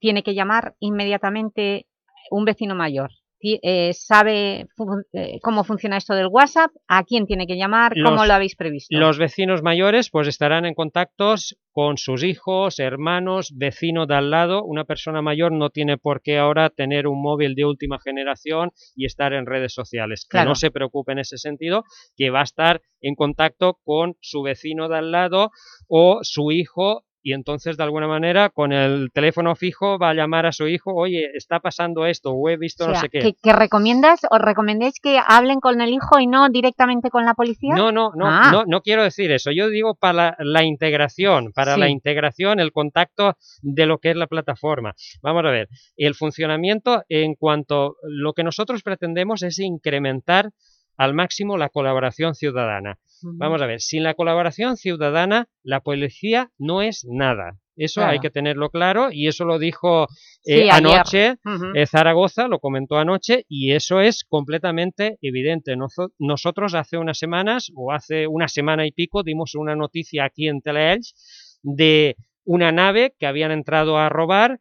tiene que llamar inmediatamente, un vecino mayor, eh, ¿sabe fun- eh, cómo funciona esto del WhatsApp? ¿A quién tiene que llamar? ¿Cómo Los- lo habéis previsto? Los vecinos mayores pues estarán en contactos con sus hijos, hermanos, vecino de al lado. Una persona mayor no tiene por qué ahora tener un móvil de última generación y estar en redes sociales. Que Claro. no se preocupe en ese sentido, que va a estar en contacto con su vecino de al lado o su hijo y entonces de alguna manera con el teléfono fijo va a llamar a su hijo, oye, está pasando esto o he visto O no sea, sé qué. que, que recomiendas o recomendáis que hablen con el hijo y no directamente con la policía? No, no, no, Ah, no, no quiero decir eso. Yo digo para la, la integración, para la integración, el contacto de lo que es la plataforma. Vamos a ver, el funcionamiento en cuanto lo que nosotros pretendemos es incrementar al máximo la colaboración ciudadana. Vamos a ver, sin la colaboración ciudadana, la policía no es nada. Eso hay que tenerlo claro y eso lo dijo eh, anoche eh, Zaragoza, lo comentó anoche y eso es completamente evidente. Nosotros hace unas semanas o hace una semana y pico dimos una noticia aquí en Teleelch de una nave que habían entrado a robar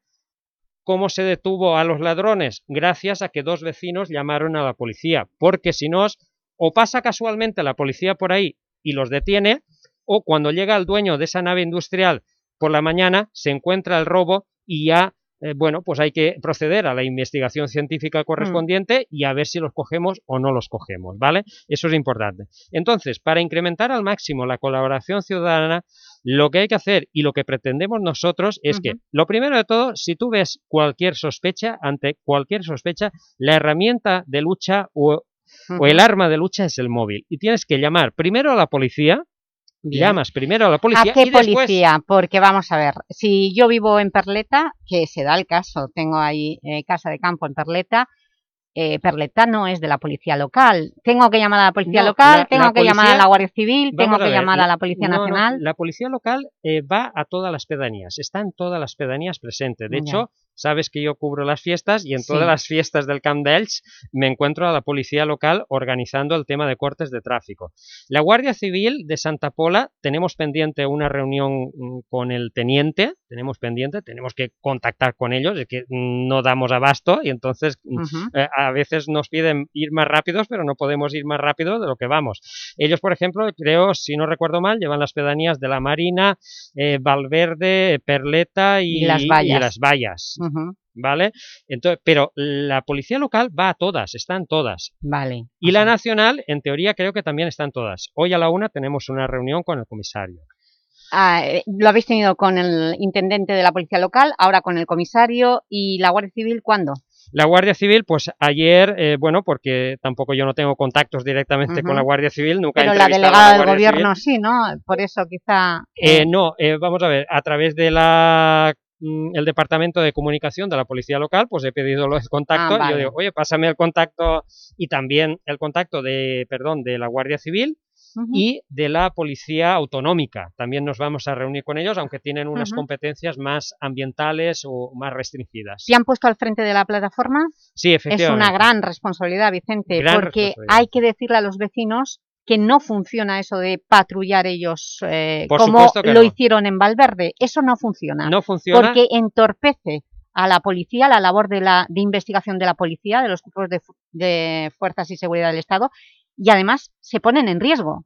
¿Cómo se detuvo a los ladrones? Gracias a que dos vecinos llamaron a la policía, porque si no, o pasa casualmente la policía por ahí y los detiene, o cuando llega el dueño de esa nave industrial por la mañana se encuentra el robo y ya eh, bueno, pues hay que proceder a la investigación científica correspondiente y a ver si los cogemos o no los cogemos, ¿vale? Eso es importante. Entonces, para incrementar al máximo la colaboración ciudadana, lo que hay que hacer y lo que pretendemos nosotros es que, lo primero de todo, si tú ves cualquier sospecha, ante cualquier sospecha, la herramienta de lucha o, o el arma de lucha es el móvil. Y tienes que llamar primero a la policía, Bien. llamas primero a la policía ¿A qué y después... policía? Porque vamos a ver, si yo vivo en Perleta, que se da el caso, tengo ahí eh, casa de campo en Perleta, eh, Perleta no es de la policía local. Tengo que llamar a la policía No, local, la- tengo la que llamar a la Guardia Civil, tengo que ver, llamar a la Policía no, no, Nacional. la policía local eh, va a todas las pedanías, está en todas las pedanías presente. De Ya. hecho, sabes que yo cubro las fiestas y en Sí. todas las fiestas del Camp d'Elx me encuentro a la policía local organizando el tema de cortes de tráfico. La Guardia Civil de Santa Pola, tenemos pendiente una reunión mm, con el teniente, tenemos pendiente, tenemos que contactar con ellos, es que no damos abasto y entonces mm, eh, a veces nos piden ir más rápidos, pero no podemos ir más rápido de lo que vamos. Ellos, por ejemplo, creo, si no recuerdo mal, llevan las pedanías de La Marina, eh, Valverde, Perleta y, Y Las Vallas. y Las Vallas, ¿vale? Entonces, pero la policía local va a todas, están todas. Vale. Y la nacional, en teoría, creo que también están todas. Hoy a la una tenemos una reunión con el comisario. Ah, eh, lo habéis tenido con el intendente de la policía local, ahora con el comisario y la Guardia Civil, ¿cuándo? La Guardia Civil, pues ayer, eh, bueno, porque tampoco yo no tengo contactos directamente con la Guardia Civil, nunca he Pero la a delegada del Guardia gobierno Civil. sí, ¿no? Por eso quizá... Eh, no, eh, vamos a ver, a través de la el departamento de comunicación de la policía local, pues he pedido el contacto Ah, y yo digo, oye, pásame el contacto y también el contacto de, perdón, de la Guardia Civil y de la policía autonómica. También nos vamos a reunir con ellos, aunque tienen unas competencias más ambientales o más restringidas. ¿Se han puesto al frente de la plataforma? Sí, Es efectivamente. una gran responsabilidad, Vicente, Gran porque responsabilidad. hay que decirle a los vecinos que no funciona eso de patrullar ellos eh, como lo no. hicieron en Valverde. Eso no funciona. No funciona. Porque entorpece a la policía, la labor de, la, de investigación de la policía, de los grupos de, de fuerzas y seguridad del Estado, y además se ponen en riesgo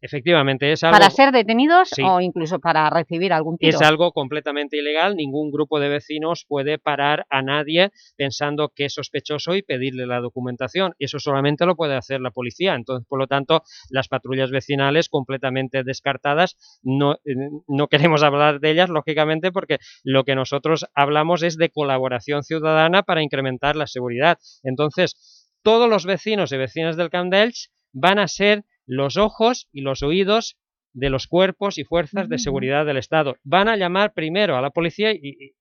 Efectivamente, es algo... para ser detenidos Sí. o incluso para recibir algún tiro. Es algo completamente ilegal, ningún grupo de vecinos puede parar a nadie pensando que es sospechoso y pedirle la documentación. Eso solamente lo puede hacer la policía. Entonces, por lo tanto, las patrullas vecinales completamente descartadas, no, eh, no [laughs] queremos hablar de ellas, lógicamente, porque lo que nosotros hablamos es de colaboración ciudadana para incrementar la seguridad. Entonces, todos los vecinos y vecinas del Camp van a ser los ojos y los oídos de los cuerpos y fuerzas de seguridad del Estado. Van a llamar primero a la policía y,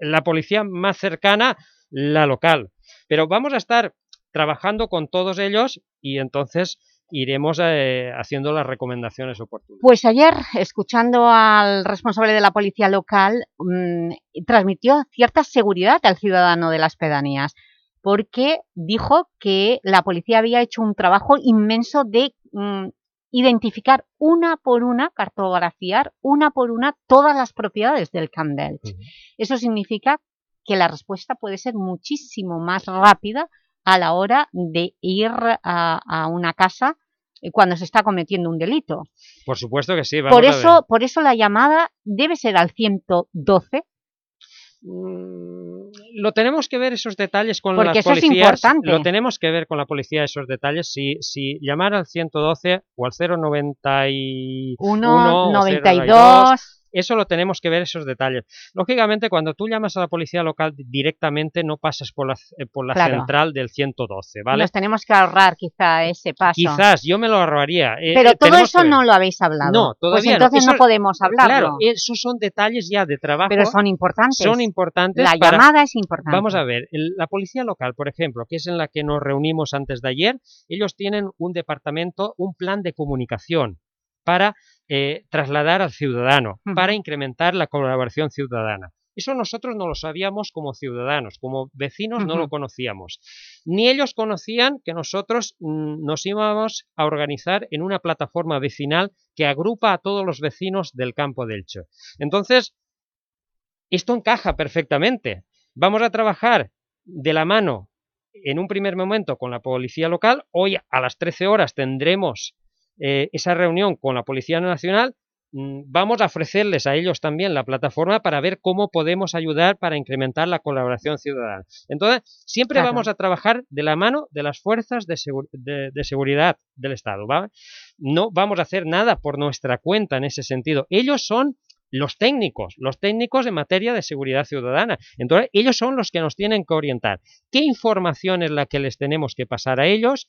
la policía más cercana, la local. Pero vamos a estar trabajando con todos ellos y entonces iremos eh, haciendo las recomendaciones oportunas. Pues ayer, escuchando al responsable de la policía local, mm, transmitió cierta seguridad al ciudadano de las pedanías, porque dijo que la policía había hecho un trabajo inmenso de mm, identificar una por una, cartografiar una por una todas las propiedades del Camp. Eso significa que la respuesta puede ser muchísimo más rápida a la hora de ir a, a una casa eh, cuando se está cometiendo un delito. Por supuesto que sí. Vamos Por a ver. eso, por eso la llamada debe ser al 112, Mm, Lo tenemos que ver esos detalles con Porque las eso es policías. importante. Lo tenemos que ver con la policía esos detalles. Si, si llamar al 112 o al 091 1, o 92... Eso lo tenemos que ver esos detalles. Lógicamente, cuando tú llamas a la policía local directamente, no pasas por la, eh, por la Claro. central del 112, ¿vale? Nos tenemos que ahorrar quizá ese paso. Quizás, yo me lo ahorraría. eh, Pero eh, todo tenemos eso no lo habéis hablado. No, todavía Pues entonces Eso- no podemos hablarlo. Claro, esos son detalles ya de trabajo. Pero son importantes. Son importantes. La para- llamada es importante. Vamos a ver, la policía local, por ejemplo, que es en la que nos reunimos antes de ayer, ellos tienen un departamento, un plan de comunicación para eh, trasladar al ciudadano, para incrementar la colaboración ciudadana. Eso nosotros no lo sabíamos como ciudadanos, como vecinos no lo conocíamos. Ni ellos conocían que nosotros mm, nos íbamos a organizar en una plataforma vecinal que agrupa a todos los vecinos del campo del Cho. Entonces, esto encaja perfectamente. Vamos a trabajar de la mano en un primer momento con la policía local. Hoy a las 13 horas tendremos eh, esa reunión con la Policía Nacional mm, vamos a ofrecerles a ellos también la plataforma para ver cómo podemos ayudar para incrementar la colaboración ciudadana. Entonces, siempre vamos a trabajar de la mano de las fuerzas de, de- de seguridad del Estado. No vamos a hacer nada por nuestra cuenta en ese sentido. Ellos son los técnicos, los técnicos en materia de seguridad ciudadana. Entonces, ellos son los que nos tienen que orientar. ¿Qué información es la que les tenemos que pasar a ellos?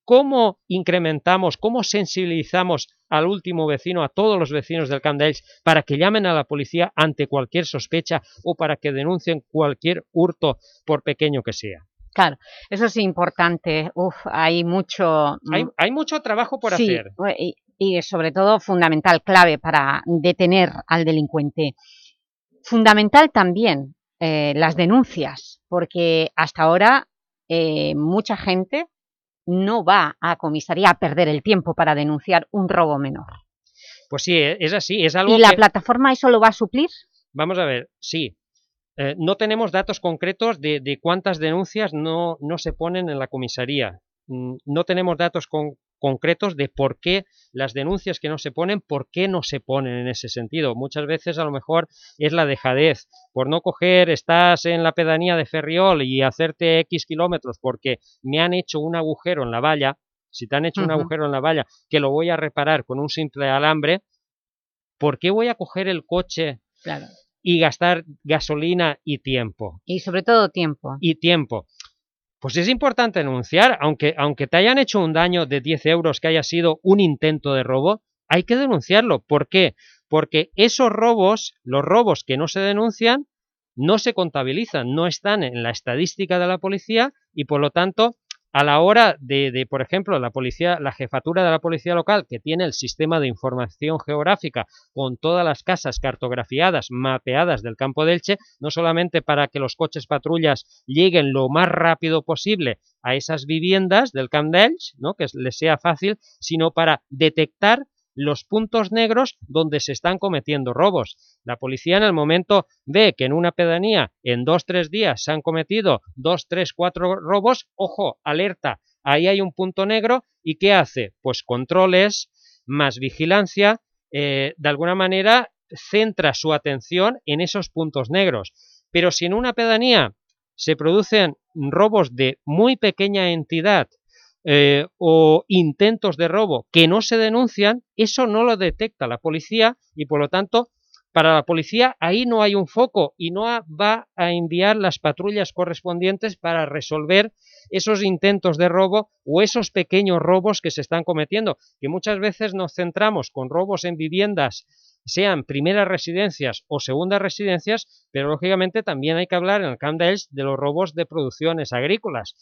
Mm, ¿Cómo incrementamos, cómo sensibilizamos al último vecino, a todos los vecinos del Camp Dells, para que llamen a la policía ante cualquier sospecha o para que denuncien cualquier hurto, por pequeño que sea? Claro, eso es importante. Uf, hay mucho... Hay, hay mucho trabajo por Sí, hacer. y, y sobre todo fundamental, clave para detener al delincuente. Fundamental también eh, las denuncias, porque hasta ahora eh, mucha gente no va a comisaría a perder el tiempo para denunciar un robo menor. Pues sí, e- es así, es algo ¿Y la que- plataforma eso lo va a suplir? Vamos a ver, sí. Eh, no tenemos datos concretos de, de cuántas denuncias no, no se ponen en la comisaría. Mm, No tenemos datos con- concretos de por qué las denuncias que no se ponen, por qué no se ponen en ese sentido. Muchas veces a lo mejor es la dejadez. Por no coger, estás en la pedanía de Ferriol y hacerte X kilómetros porque me han hecho un agujero en la valla, si te han hecho un agujero en la valla que lo voy a reparar con un simple alambre, ¿por qué voy a coger el coche Claro. y gastar gasolina y tiempo. Y sobre todo tiempo. Y tiempo. Pues es importante denunciar, aunque, aunque te hayan hecho un daño de 10 euros que haya sido un intento de robo, hay que denunciarlo. ¿Por qué? Porque esos robos, los robos que no se denuncian, no se contabilizan, no están en la estadística de la policía y por lo tanto a la hora de, de, por ejemplo, la policía, la jefatura de la policía local, que tiene el sistema de información geográfica con todas las casas cartografiadas, mapeadas del campo de Elche, no solamente para que los coches patrullas lleguen lo más rápido posible a esas viviendas del Camp de Elche, ¿no? que les sea fácil, sino para detectar los puntos negros donde se están cometiendo robos. La policía en el momento ve que en una pedanía en dos, tres días se han cometido dos, tres, cuatro robos, ojo, alerta, ahí hay un punto negro y ¿qué hace? Pues controles, más vigilancia, eh, de alguna manera centra su atención en esos puntos negros. Pero si en una pedanía se producen robos de muy pequeña entidad, eh, o intentos de robo que no se denuncian, eso no lo detecta la policía y por lo tanto para la policía ahí no hay un foco y no va a enviar las patrullas correspondientes para resolver esos intentos de robo o esos pequeños robos que se están cometiendo, que muchas veces nos centramos con robos en viviendas sean primeras residencias o segundas residencias, pero lógicamente también hay que hablar en el Camp de los robos de producciones agrícolas.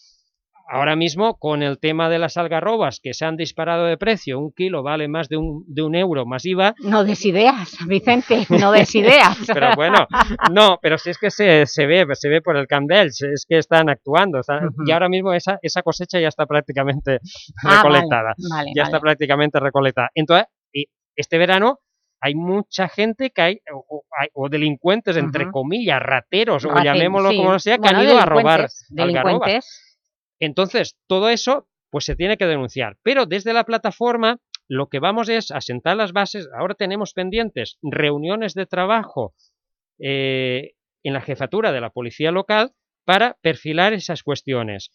Ahora mismo, con el tema de las algarrobas, que se han disparado de precio, un kilo vale más de un, de un euro más IVA, No des ideas, Vicente, no des ideas. [laughs] pero bueno, no, pero si es que se, se ve, se ve por el Camp de Elx, es que están actuando, están- y ahora mismo esa, esa cosecha ya está prácticamente Ah, recolectada, vale, vale, ya vale. está prácticamente recolectada. Entonces, y este verano hay mucha gente que hay, o, o- delincuentes, entre comillas, rateros, o llamémoslo sí. como sea, que Bueno, han ido a robar delincuentes. Entonces, todo eso pues se tiene que denunciar. Pero desde la plataforma lo que vamos es a sentar las bases. Ahora tenemos pendientes reuniones de trabajo eh, en la jefatura de la policía local para perfilar esas cuestiones.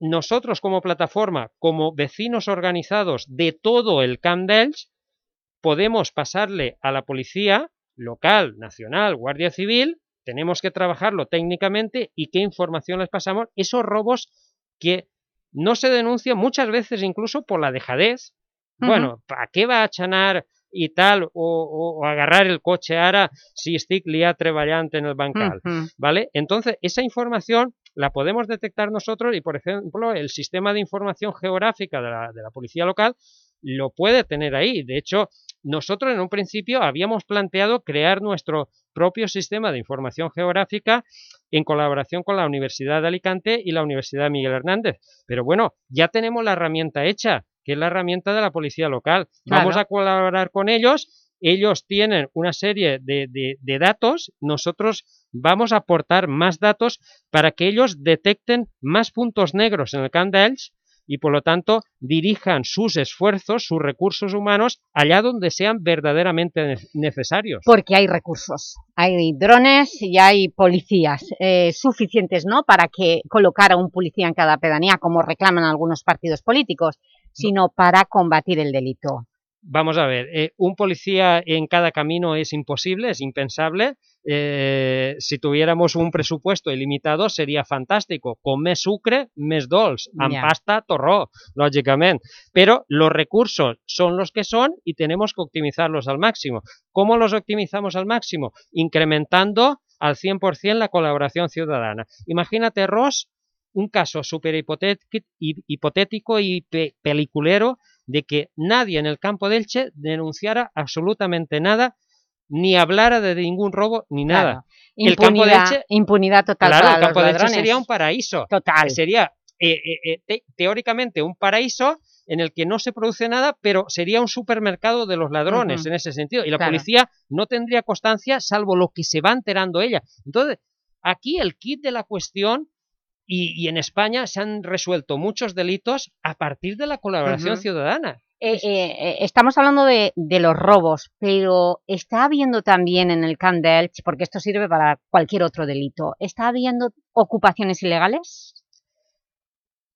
Nosotros como plataforma, como vecinos organizados de todo el Camp d'Elx, podemos pasarle a la policía local, nacional, guardia civil, tenemos que trabajarlo técnicamente y qué información les pasamos, esos robos que no se denuncian muchas veces incluso por la dejadez. Bueno, ¿para qué va a chanar y tal, o, o- o agarrar el coche ahora si estic liat treballant en el bancal? ¿Vale? Entonces, esa información la podemos detectar nosotros y, por ejemplo, el sistema de información geográfica de la, de la policía local lo puede tener ahí. De hecho, nosotros en un principio habíamos planteado crear nuestro propio sistema de información geográfica en colaboración con la Universidad de Alicante y la Universidad Miguel Hernández. Pero bueno, ya tenemos la herramienta hecha, que es la herramienta de la policía local. Vamos a colaborar con ellos, ellos tienen una serie de, de- de datos, nosotros vamos a aportar más datos para que ellos detecten más puntos negros en el Camp y por lo tanto dirijan sus esfuerzos, sus recursos humanos allá donde sean verdaderamente ne- necesarios. Porque hay recursos, hay drones y hay policías eh, suficientes ¿no? para que colocar a un policía en cada pedanía, como reclaman algunos partidos políticos, sino para combatir el delito. Vamos a ver, eh, un policía en cada camino es imposible, es impensable. Eh, si tuviéramos un presupuesto ilimitado seria fantástico. Com més sucre, més dolç. Amb pasta, torró, lógicamente. Pero los recursos son los que son y tenemos que optimizarlos al máximo. ¿Cómo los optimizamos al máximo? Incrementando al 100% la colaboración ciudadana. Imagínate, Ross, un caso súper hipotético, hipotético y pe- peliculero de que nadie en el campo de Elche denunciara absolutamente nada, ni hablara de ningún robo, ni nada. El campo de Impunidad, Elche, impunidad total claro, para el campo los de Elche sería un paraíso. Total. Sería eh, eh, eh, te- teóricamente un paraíso en el que no se produce nada, pero sería un supermercado de los ladrones en ese sentido. Y la Claro. policía no tendría constancia salvo lo que se va enterando ella. Entonces, aquí el kit de la cuestión y, y en España se han resuelto muchos delitos a partir de la colaboración ciudadana. Eh, eh, eh, estamos hablando de, de los robos, pero ¿está habiendo también en el Camp de Elche, porque esto sirve para cualquier otro delito, ¿está habiendo ocupaciones ilegales?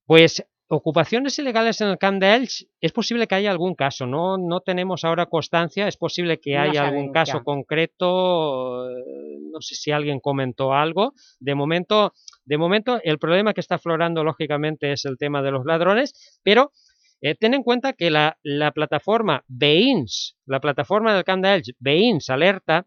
Pues ocupaciones ilegales en el Camp de Elche, es posible que haya algún caso, no, no tenemos ahora constancia, es posible que No haya ha algún caso concreto, eh, no sé si alguien comentó algo, de momento, de momento el problema que está aflorando lógicamente es el tema de los ladrones, pero eh, ten en cuenta que la, la plataforma Veïns, la plataforma del Camp de Elche, Veïns Alerta,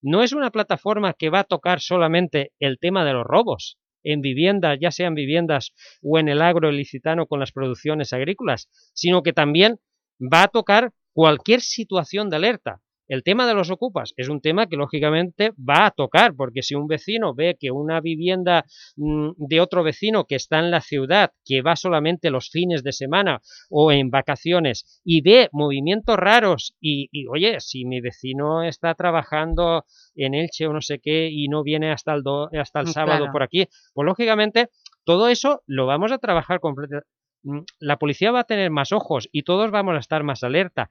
no es una plataforma que va a tocar solamente el tema de los robos en viviendas, ya sean viviendas o en el agro ilicitano con las producciones agrícolas, sino que también va a tocar cualquier situación de alerta. El tema de los ocupas es un tema que lógicamente va a tocar, porque si un vecino ve que una vivienda mm, de otro vecino que está en la ciudad, que va solamente los fines de semana o en vacaciones, y ve movimientos raros y, y, oye, si mi vecino está trabajando en Elche o no sé qué y no viene hasta el, do- hasta el Mm, sábado por aquí, pues lógicamente todo eso lo vamos a trabajar completa- mm, La policía va a tener más ojos y todos vamos a estar más alerta.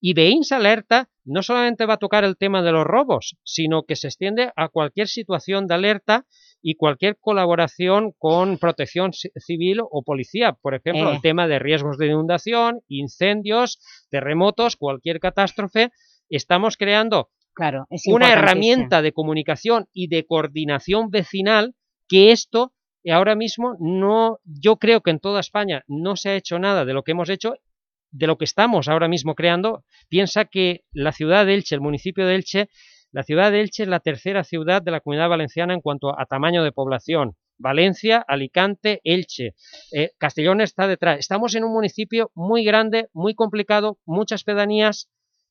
Y Veïns Alerta no solamente va a tocar el tema de los robos, sino que se extiende a cualquier situación de alerta y cualquier colaboración con protección ci- civil o policía. Por ejemplo, Eh. el tema de riesgos de inundación, incendios, terremotos, cualquier catástrofe. Estamos creando Claro, es una herramienta de comunicación y de coordinación vecinal que esto eh, ahora mismo no, yo creo que en toda España no se ha hecho nada de lo que hemos hecho, de lo que estamos ahora mismo creando. Piensa que la ciudad de Elche, el municipio de Elche, la ciudad de Elche es la tercera ciudad de la comunidad valenciana en cuanto a tamaño de población. Valencia, Alicante, Elche. Eh, Castellón está detrás. Estamos en un municipio muy grande, muy complicado, muchas pedanías,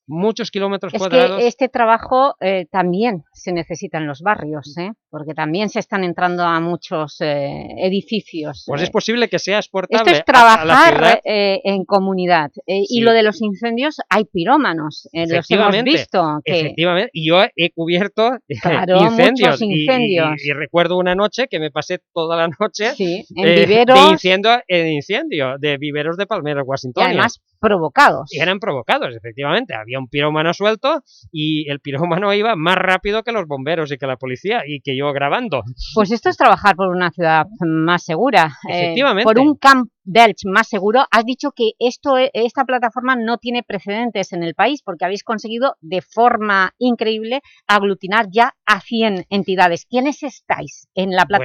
muchos kilómetros Es cuadrados. que este trabajo eh, también se necesita en los barrios, ¿eh? porque también se están entrando a muchos eh, edificios. Pues eh. es posible que sea Esto exportable es a- a la trabajar eh, en comunidad. Eh, Sí. Y lo de los incendios, hay pirómanos, los hemos visto. Que, efectivamente, y yo he cubierto [laughs] Claro, incendios, muchos y- y- incendios. Y, y recuerdo una noche que me pasé toda la noche Sí, en viveros. de incendio en incendio, de viveros de palmeras y washingtonias. además provocados. Y eran provocados, efectivamente. Había un pirómano suelto y el pirómano iba más rápido que los bomberos y que la policía y que yo grabando. Pues esto es trabajar por una ciudad más segura. eh, Efectivamente. por un Camp Delch más seguro. Has dicho que esto, e- esta plataforma no tiene precedentes en el país porque habéis conseguido de forma increíble aglutinar ya a 100 entidades. ¿Quiénes estáis en la Bueno.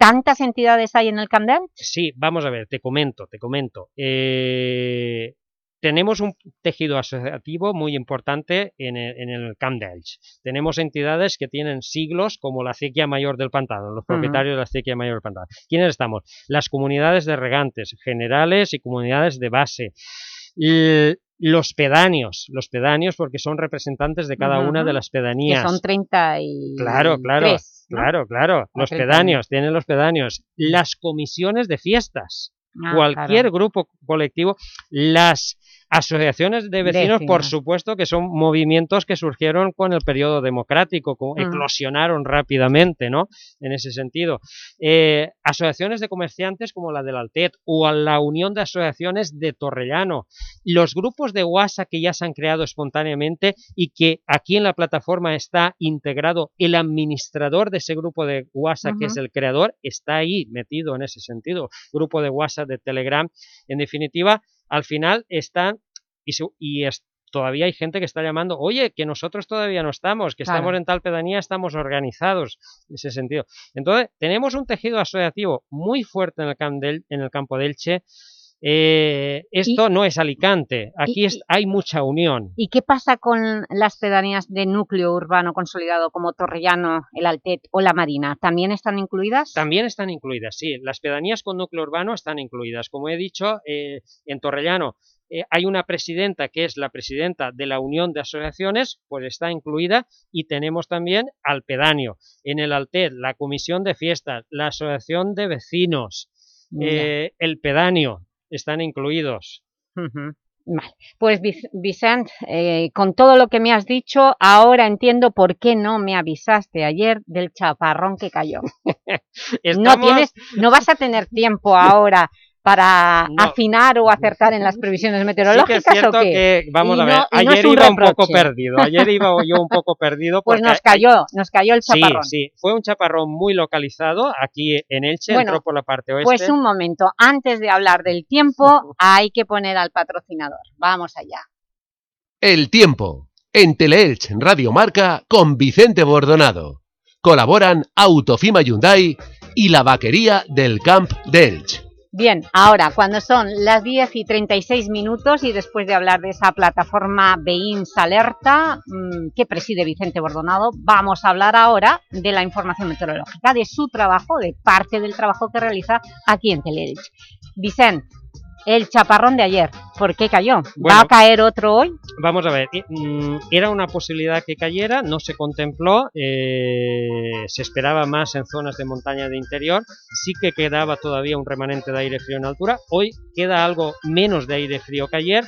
¿Tantas entidades hay en el Camp Delch? Sí, vamos a ver, te comento, te comento. Eh, tenemos un tejido asociativo muy importante en el, en el Camp. Tenemos entidades que tienen siglos como la Acequia Mayor del Pantano, los propietarios de la Acequia Mayor del Pantano. ¿Quiénes estamos? Las comunidades de regantes generales y comunidades de base. Los pedáneos, los pedáneos porque son representantes de cada una de las Que pedanías. son 30 y Claro, claro, claro, claro. Los 30 pedáneos, tienen los pedáneos. Las comisiones de fiestas. Ah, Cualquier claro. grupo colectivo. Las Asociaciones de vecinos, por supuesto, que son movimientos que surgieron con el periodo democrático, como Mm. eclosionaron rápidamente, ¿no? En ese sentido. Eh, asociaciones de comerciantes como la del Altet o a la Unión de Asociaciones de Torrellano. Los grupos de WhatsApp que ya se han creado espontáneamente y que aquí en la plataforma está integrado el administrador de ese grupo de WhatsApp, que es el creador, está ahí metido en ese sentido. Grupo de WhatsApp, de Telegram. En definitiva, al final están y, su- y es- todavía hay gente que está llamando, oye, que nosotros todavía no estamos, que estamos en tal pedanía, estamos organizados, en ese sentido. Entonces, tenemos un tejido asociativo muy fuerte en el, del- en el campo de Elche. Eh, esto no es Alicante, aquí es- hay mucha unión. ¿Y qué pasa con las pedanías de núcleo urbano consolidado como Torrellano, el Altet o la Marina? ¿También están incluidas? También están incluidas, sí. Las pedanías con núcleo urbano están incluidas. Como he dicho, eh, en Torrellano eh, hay una presidenta que es la presidenta de la Unión de Asociaciones, pues está incluida, y tenemos también al pedáneo. En el Altet, la Comisión de Fiestas, la Asociación de Vecinos, eh, el pedáneo, están incluidos. Vale. Pues Vic- Vicent, eh, con todo lo que me has dicho, ahora entiendo por qué no me avisaste ayer del chaparrón que cayó. [laughs] No, tienes, no vas a tener tiempo ahora para No. afinar o acertar en las previsiones Sí que meteorológicas es cierto o qué? que, vamos Y a ver, no- no ayer un iba un poco perdido, ayer iba yo un poco perdido [laughs] Pues nos cayó, nos cayó el chaparrón. Sí, sí, fue un chaparrón muy localizado aquí en Elche, Bueno, entró por la parte oeste. Pues un momento, antes de hablar del tiempo, [laughs] hay que poner al patrocinador. Vamos allá. El tiempo. En Teleelch Radio Marca con Vicente Bordonado. Colaboran Autofima Hyundai y la vaquería del Camp de Elch. Bien, ahora, cuando son las 10 y 36 minutos y después de hablar de esa plataforma Beins Alerta mmm, que preside Vicente Bordonado, vamos a hablar ahora de la información meteorológica, de su trabajo, de parte del trabajo que realiza aquí en Teleelch. Vicente, el chaparrón de ayer, ¿por qué cayó? ¿Va a caer otro hoy? Vamos a ver, mm, era una posibilidad que cayera, no se contempló, eh, se esperaba más en zonas de montaña de interior, sí que quedaba todavía un remanente de aire frío en altura, hoy queda algo menos de aire frío que ayer,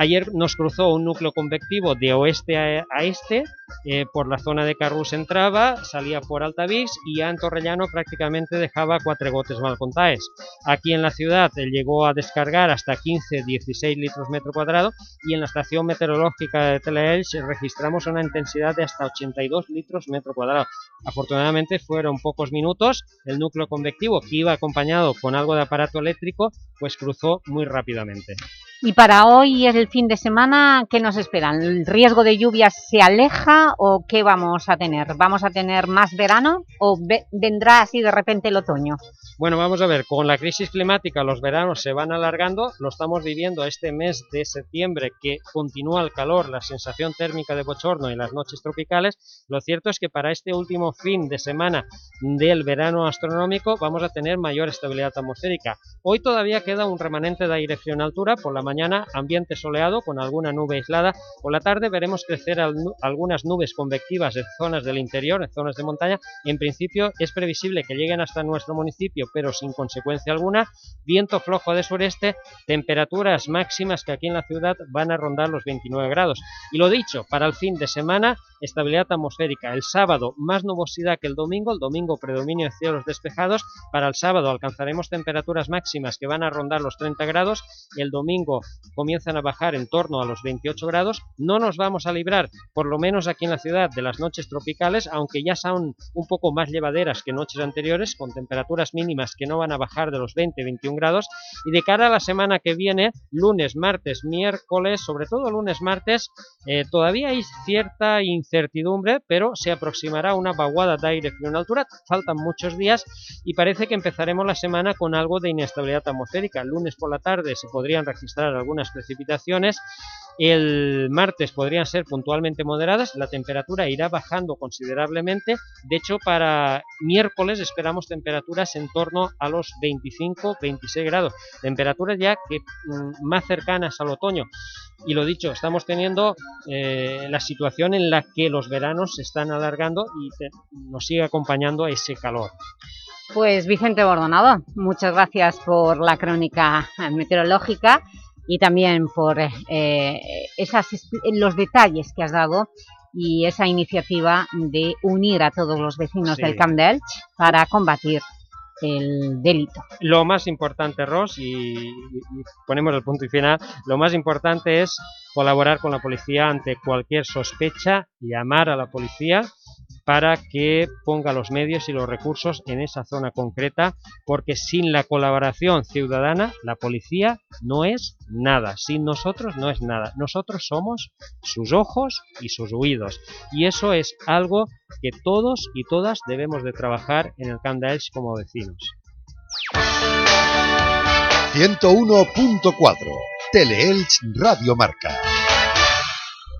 Ayer nos cruzó un núcleo convectivo de oeste a, a este, eh, por la zona de Carrús entraba, salía por Altavix y en Torrellano prácticamente dejaba cuatro gotes mal contaes. Aquí en la ciudad llegó a descargar hasta 15-16 litros metro cuadrado y en la estación meteorológica de Teleelch registramos una intensidad de hasta 82 litros metro cuadrado. Afortunadamente fueron pocos minutos, el núcleo convectivo que iba acompañado con algo de aparato eléctrico pues cruzó muy rápidamente. Y para hoy es el fin de semana, ¿qué nos esperan? ¿El riesgo de lluvias se aleja o qué vamos a tener? ¿Vamos a tener más verano o ve- vendrá así de repente el otoño? Bueno, vamos a ver, con la crisis climática los veranos se van alargando, lo estamos viviendo este mes de septiembre que continúa el calor, la sensación térmica de bochorno y las noches tropicales, lo cierto es que para este último fin de semana del verano astronómico vamos a tener mayor estabilidad atmosférica. Hoy todavía queda un remanente de aire frío en altura, por la mañana ambiente soleado con alguna nube aislada, por la tarde veremos crecer al- algunas nubes convectivas en zonas del interior, en zonas de montaña, en principio es previsible que lleguen hasta nuestro municipio, pero sin consecuencia alguna, viento flojo de sureste, temperaturas máximas que aquí en la ciudad van a rondar los 29 grados. Y lo dicho, para el fin de semana, estabilidad atmosférica. El sábado más nubosidad que el domingo, el domingo predominio de cielos despejados, para el sábado alcanzaremos temperaturas máximas que van a rondar los 30 grados, el domingo comienzan a bajar en torno a los 28 grados, no nos vamos a librar, por lo menos aquí en la ciudad, de las noches tropicales, aunque ya son un poco más llevaderas que noches anteriores, con temperaturas mínimas que no van a bajar de los 20-21 grados, y de cara a la semana que viene, lunes, martes, miércoles, sobre todo lunes, martes, eh, todavía hay cierta incertidumbre, pero se aproximará una vaguada de aire frío en altura, faltan muchos días y parece que empezaremos la semana con algo de inestabilidad atmosférica. El lunes por la tarde se podrían registrar algunas precipitaciones, el martes podrían ser puntualmente moderadas, la temperatura irá bajando considerablemente, de hecho para miércoles esperamos temperaturas en torno a los 25-26 grados, temperaturas ya que mm, más cercanas al otoño. Y lo dicho, estamos teniendo eh, la situación en la que los veranos se están alargando y te- nos sigue acompañando ese calor. Pues Vicente Bordonado, muchas gracias por la crónica meteorológica. Y también por eh, esas, los detalles que has dado y esa iniciativa de unir a todos los vecinos Sí. del Camp de para combatir el delito. Lo más importante, Ross, y- y ponemos el punto y final, lo más importante es colaborar con la policía ante cualquier sospecha, llamar a la policía para que ponga los medios y los recursos en esa zona concreta, porque sin la colaboración ciudadana, la policía no es nada. Sin nosotros no es nada. Nosotros somos sus ojos y sus oídos. Y eso es algo que todos y todas debemos de trabajar en el Camp como vecinos. 101.4 Teleelch Radio Marca.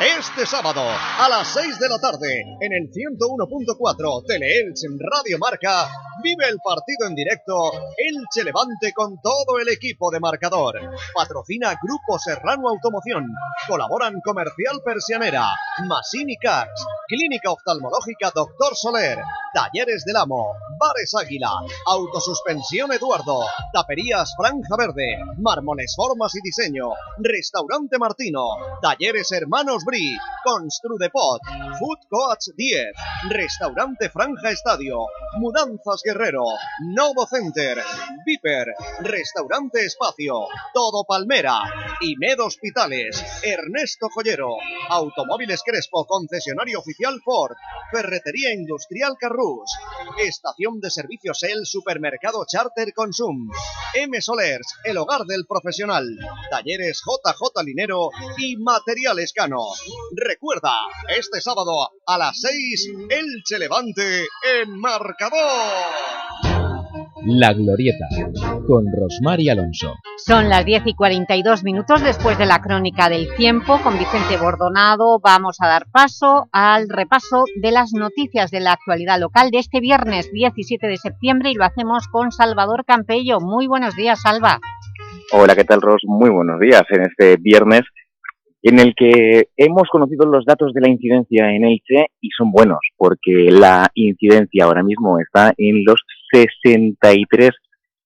Este sábado, a las 6 de la tarde, en el 101.4 Teleelch Radio Marca, vive el partido en directo Elche Levante con todo el equipo de marcador. Patrocina Grupo Serrano Automoción. Colaboran Comercial Persianera, Masini Cars, Clínica Oftalmológica Doctor Soler, Talleres del Amo, Bares Águila, Autosuspensión Eduardo, Taperías Franja Verde, Mármoles Formas y Diseño, Restaurante Martino, Talleres Hermanos Bri, Construdepot, Food Coach 10, Restaurante Franja Estadio, Mudanzas Guerrero, Novo Center, Viper, Restaurante Espacio, Todo Palmera, Imed Hospitales, Ernesto Joyero, Automóviles Crespo, concesionario oficial Ford, Ferretería Industrial Carrús, Estación de Servicios El Supermercado Charter Consum, M Solers, el hogar del profesional, Talleres JJ Linero y Materiales Cano. Recuerda, este sábado a las 6, Elche Levante en marcador. La Glorieta, con Rosmar y Alonso. Son las 10 y 42 minutos después de la crónica del tiempo con Vicente Bordonado. Vamos a dar paso al repaso de las noticias de la actualidad local de este viernes 17 de septiembre y lo hacemos con Salvador Campello. Muy buenos días, Salva. Hola, ¿qué tal, Ros? Muy buenos días en este viernes en el que hemos conocido los datos de la incidencia en Elche y son buenos, porque la incidencia ahora mismo está en los 63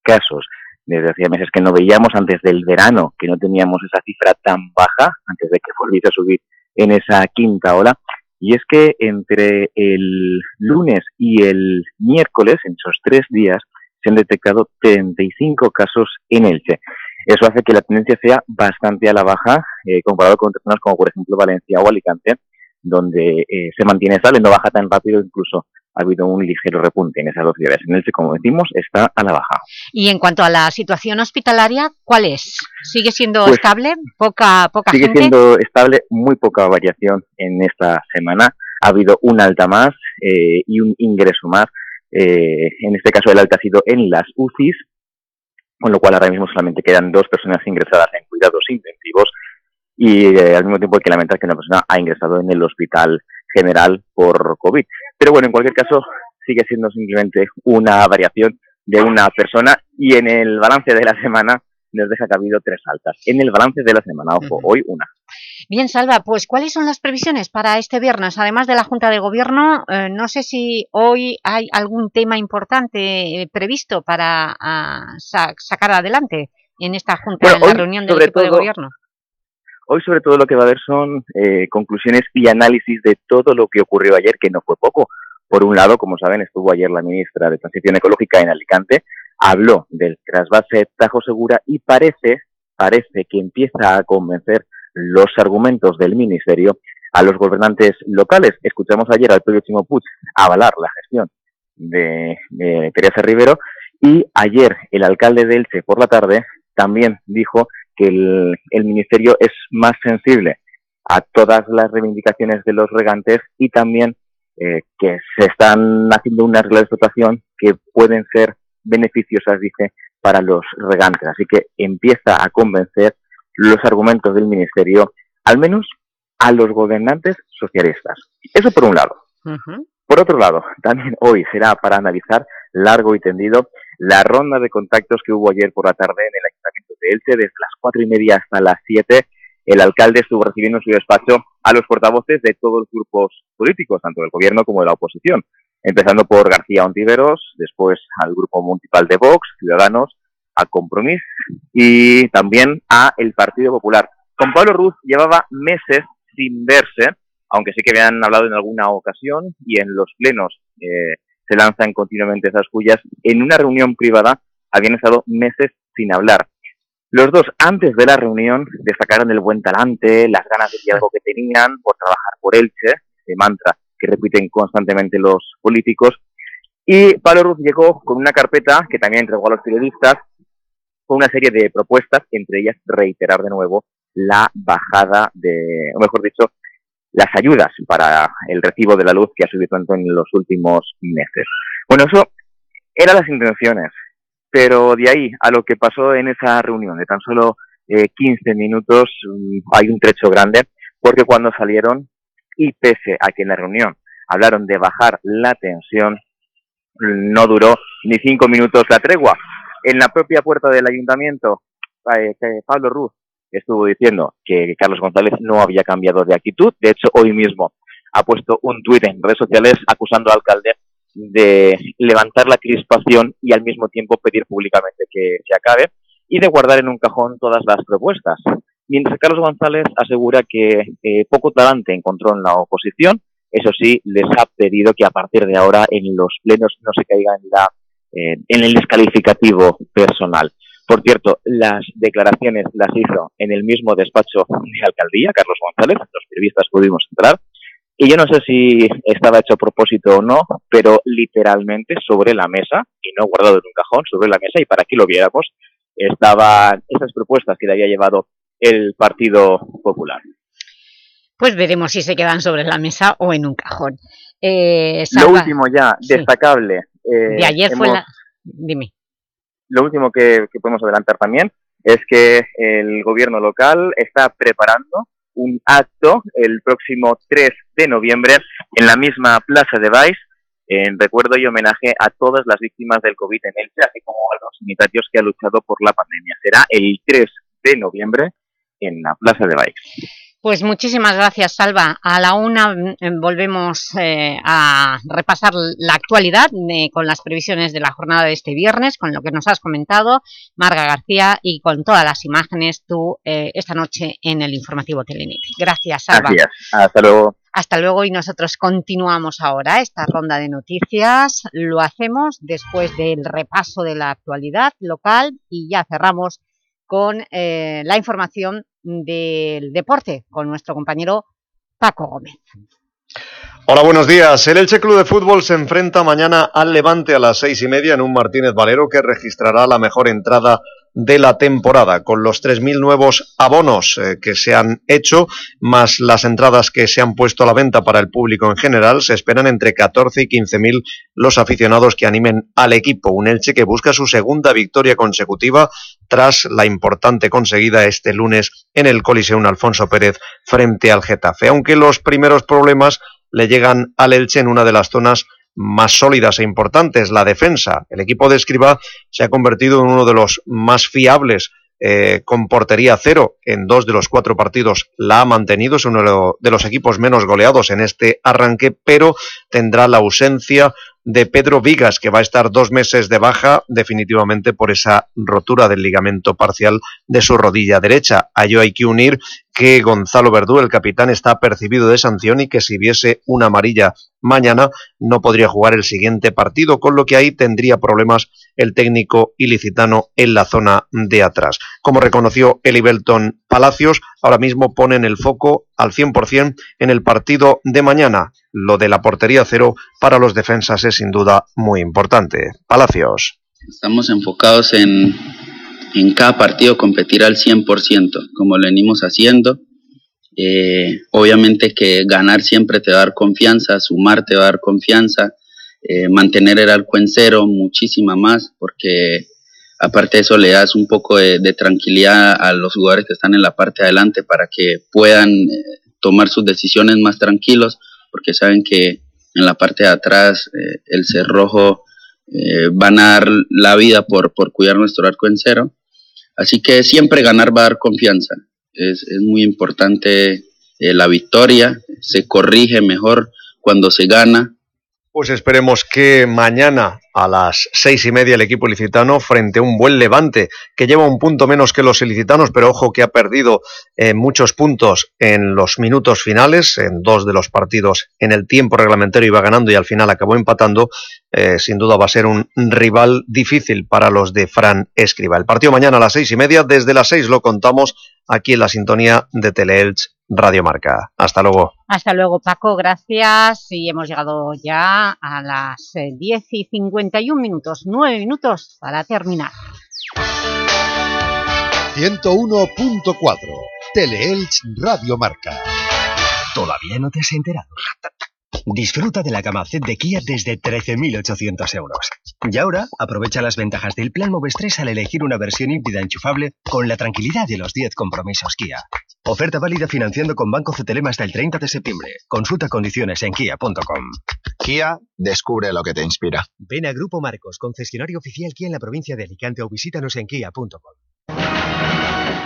casos. Desde hacía meses que no veíamos, antes del verano, que no teníamos esa cifra tan baja, antes de que volviese a subir en esa quinta ola. Y es que entre el lunes y el miércoles, en esos tres días, se han detectado 35 casos en Elche. Eso hace que la tendencia sea bastante a la baja eh, comparado con otras zonas como por ejemplo Valencia o Alicante, donde eh, se mantiene estable, no baja tan rápido, incluso ha habido un ligero repunte en esas dos ciudades. En Elche, como decimos, está a la baja. Y en cuanto a la situación hospitalaria, ¿cuál es? ¿Sigue siendo Pues, estable? ¿Poca, poca Sigue gente? siendo estable, muy poca variación en esta semana. Ha habido un alta más eh, y un ingreso más. Eh, en este caso el alta ha sido en las UCIs, con lo cual ahora mismo solamente quedan dos personas ingresadas en cuidados intensivos y eh, al mismo tiempo hay que lamentar que una persona ha ingresado en el hospital general por COVID. Pero bueno, en cualquier caso sigue siendo simplemente una variación de una persona y en el balance de la semana nos deja habido tres altas. En el balance de la semana, ojo, hoy una. Bien, Salva, pues ¿cuáles son las previsiones para este viernes? Además de la Junta de Gobierno, eh, no sé si hoy hay algún tema importante eh, previsto para ah, sa- sacar adelante en esta Junta, Bueno, en la reunión del equipo de Gobierno. Hoy sobre todo lo que va a haber son eh, conclusiones y análisis de todo lo que ocurrió ayer, que no fue poco. Por un lado, como saben, estuvo ayer la ministra de Transición Ecológica en Alicante, habló del trasvase Tajo Segura y parece, parece que empieza a convencer los argumentos del Ministerio a los gobernantes locales. Escuchamos ayer al Pedro Chimo Puig avalar la gestión de, Teresa Rivero Y ayer el alcalde de Elche por la tarde también dijo que el, el Ministerio es más sensible a todas las reivindicaciones de los regantes y también eh, que se están haciendo unas reglas de explotación que pueden ser beneficiosas, dice, para los regantes. Así que empieza a convencer los argumentos del Ministerio, al menos a los gobernantes socialistas. Eso por un lado. Por otro lado, también hoy será para analizar largo y tendido la ronda de contactos que hubo ayer por la tarde en el Ayuntamiento de Elche, desde las cuatro y media hasta las siete. El alcalde estuvo recibiendo en su despacho a los portavoces de todos los grupos políticos, tanto del gobierno como de la oposición, empezando por García Ontiveros, después al grupo municipal de Vox, Ciudadanos, a Compromís y también a el Partido Popular. Con Pablo Ruz llevaba meses sin verse, aunque sí que habían hablado en alguna ocasión y en los plenos eh, se lanzan continuamente esas cuyas. En una reunión privada habían estado meses sin hablar. Los dos, antes de la reunión, destacaron el buen talante, las ganas de algo que tenían por trabajar por Elche, ese mantra que repiten constantemente los políticos. Y Pablo Ruz llegó con una carpeta que también entregó a los periodistas, con una serie de propuestas, entre ellas reiterar de nuevo la bajada de, o mejor dicho, las ayudas para el recibo de la luz que ha subido tanto en los últimos meses. Bueno, eso eran las intenciones, pero de ahí a lo que pasó en esa reunión de tan solo 15 eh, minutos mm, hay un trecho grande, porque cuando salieron y pese a que en la reunión hablaron de bajar la tensión, no duró ni cinco minutos la tregua. En la propia puerta del ayuntamiento, eh, Pablo Ruz estuvo diciendo que Carlos González no había cambiado de actitud. De hecho, hoy mismo ha puesto un tuit en redes sociales acusando al alcalde de levantar la crispación y al mismo tiempo pedir públicamente que se acabe y de guardar en un cajón todas las propuestas. Mientras Carlos González asegura que eh, poco talante encontró en la oposición, eso sí, les ha pedido que a partir de ahora en los plenos no se caiga en, la, eh, en el descalificativo personal. Por cierto, las declaraciones las hizo en el mismo despacho de alcaldía, Carlos González, los periodistas pudimos entrar, y yo no sé si estaba hecho a propósito o no, pero literalmente sobre la mesa, y no guardado en un cajón, sobre la mesa, y para que lo viéramos, estaban esas propuestas que le había llevado el Partido Popular. Pues veremos si se quedan sobre la mesa o en un cajón. Eh, lo último ya, destacable. Eh, de ayer fue la... Dime lo último que, podemos adelantar también es que el gobierno local está preparando un acto el próximo 3 de noviembre en la misma Plaza de Baix en recuerdo y homenaje a todas las víctimas del COVID en Elche, así como a los sanitarios que han luchado por la pandemia. Será el 3 de noviembre en la Plaza de Baix. Pues muchísimas gracias, Salva. A la una mm, volvemos eh, a repasar la actualidad eh, con las previsiones de la jornada de este viernes, con lo que nos has comentado, Marga García, y con todas las imágenes tú eh, esta noche en el informativo Telenit. Gracias, Salva. Gracias. Hasta luego. Hasta luego y nosotros continuamos ahora esta ronda de noticias. Lo hacemos después del repaso de la actualidad local y ya cerramos con la información del deporte con nuestro compañero Paco Gómez. Hola, buenos días. El Elche Club de Fútbol se enfrenta mañana al Levante a las seis y media en un Martínez Valero que registrará la mejor entrada de la temporada, con los 3.000 nuevos abonos eh, que se han hecho, más las entradas que se han puesto a la venta para el público en general, se esperan entre 14 y 15.000 los aficionados que animen al equipo. Un Elche que busca su segunda victoria consecutiva tras la importante conseguida este lunes en el Coliseum Alfonso Pérez frente al Getafe. Aunque los primeros problemas le llegan al Elche en una de las zonas más sólidas e importantes, la defensa. El equipo de Escriba se ha convertido en uno de los más fiables eh, con portería cero en dos de los cuatro partidos la ha mantenido, es uno de los equipos menos goleados en este arranque, pero tendrá la ausencia de Pedro Vigas, que va a estar dos meses de baja definitivamente por esa rotura del ligamento parcial de su rodilla derecha. A ello hay que unir que Gonzalo Verdú, el capitán, está percibido de sanción y que si viese una amarilla mañana no podría jugar el siguiente partido, con lo que ahí tendría problemas el técnico ilicitano en la zona de atrás. Como reconoció Eli Belton Palacios, ahora mismo ponen el foco al 100% en el partido de mañana. Lo de la portería cero para los defensas es sin duda muy importante. Palacios. Estamos enfocados en, en cada partido competir al 100%, como lo venimos haciendo. Eh, obviamente que ganar siempre te va a dar confianza, sumar te va a dar confianza, eh, mantener el arco en cero muchísima más, porque aparte de eso le das un poco de, tranquilidad a los jugadores que están en la parte de adelante para que puedan eh, tomar sus decisiones más tranquilos, porque saben que en la parte de atrás el cerrojo van a dar la vida por, por cuidar nuestro arco en cero. Así que siempre ganar va a dar confianza es, muy importante eh, la victoria, se corrige mejor cuando se gana. Pues esperemos que mañana a las seis y media el equipo ilicitano frente a un buen levante que lleva un punto menos que los ilicitanos, pero ojo que ha perdido eh, muchos puntos en los minutos finales, en dos de los partidos en el tiempo reglamentario iba ganando y al final acabó empatando. Eh, sin duda va a ser un rival difícil para los de Fran Escriba. El partido mañana a las seis y media, desde las seis lo contamos aquí en la sintonía de Teleelch Radio Marca. Hasta luego. Hasta luego, Paco. Gracias. Y hemos llegado ya a las 10 eh, y 51 minutos. 9 minutos para terminar. 101.4 Teleelch Radio Marca. ¿Todavía no te has enterado? Disfruta de la gama Z de Kia desde 13.800 euros. Y ahora, aprovecha las ventajas del plan Moves 3 al elegir una versión híbrida enchufable con la tranquilidad de los 10 compromisos Kia. Oferta válida financiando con Banco CTLM hasta el 30 de septiembre. Consulta condiciones en kia.com. Kia, descubre lo que te inspira. Ven a Grupo Marcos, concesionario oficial Kia en la provincia de Alicante o visítanos en kia.com.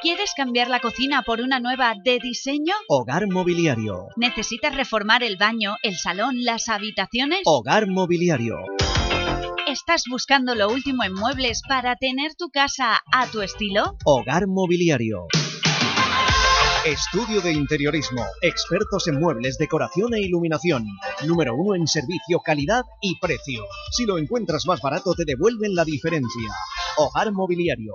¿Quieres cambiar la cocina por una nueva de diseño? Hogar Mobiliario. ¿Necesitas reformar el baño, el salón, las habitaciones? Hogar Mobiliario. ¿Estás buscando lo último en muebles para tener tu casa a tu estilo? Hogar Mobiliario. Estudio de Interiorismo. Expertos en muebles, decoración e iluminación. Número uno en servicio, calidad y precio. Si lo encuentras más barato, te devuelven la diferencia. Hogar Mobiliario.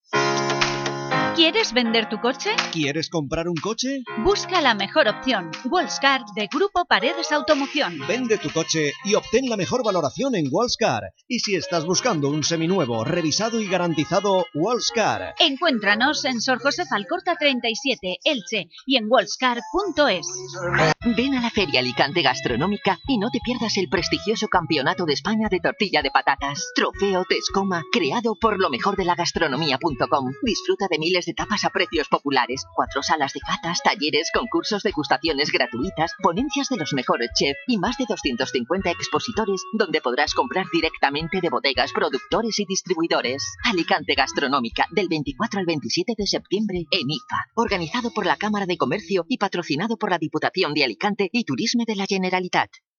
¿Quieres vender tu coche? ¿Quieres comprar un coche? Busca la mejor opción, Wallscar de Grupo Paredes Automoción. Vende tu coche y obtén la mejor valoración en Wallscar. Y si estás buscando un seminuevo, revisado y garantizado, Wallscar. Encuéntranos en Sor José Falcorta 37, Elche y en wallscar.es. Ven a la Feria Alicante Gastronómica y no te pierdas el prestigioso Campeonato de España de Tortilla de Patatas. Trofeo Tescoma, creado por lo mejor de la gastronomía.com. Disfruta de miles de tapas a precios populares, cuatro salas de catas, talleres, concursos, degustaciones gratuitas, ponencias de los mejores chefs y más de 250 expositores donde podrás comprar directamente de bodegas, productores y distribuidores. Alicante Gastronómica, del 24 al 27 de septiembre en IFA, organizado por la Cámara de Comercio y patrocinado por la Diputación de Alicante y Turisme de la Generalitat.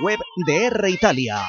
web de R Italia.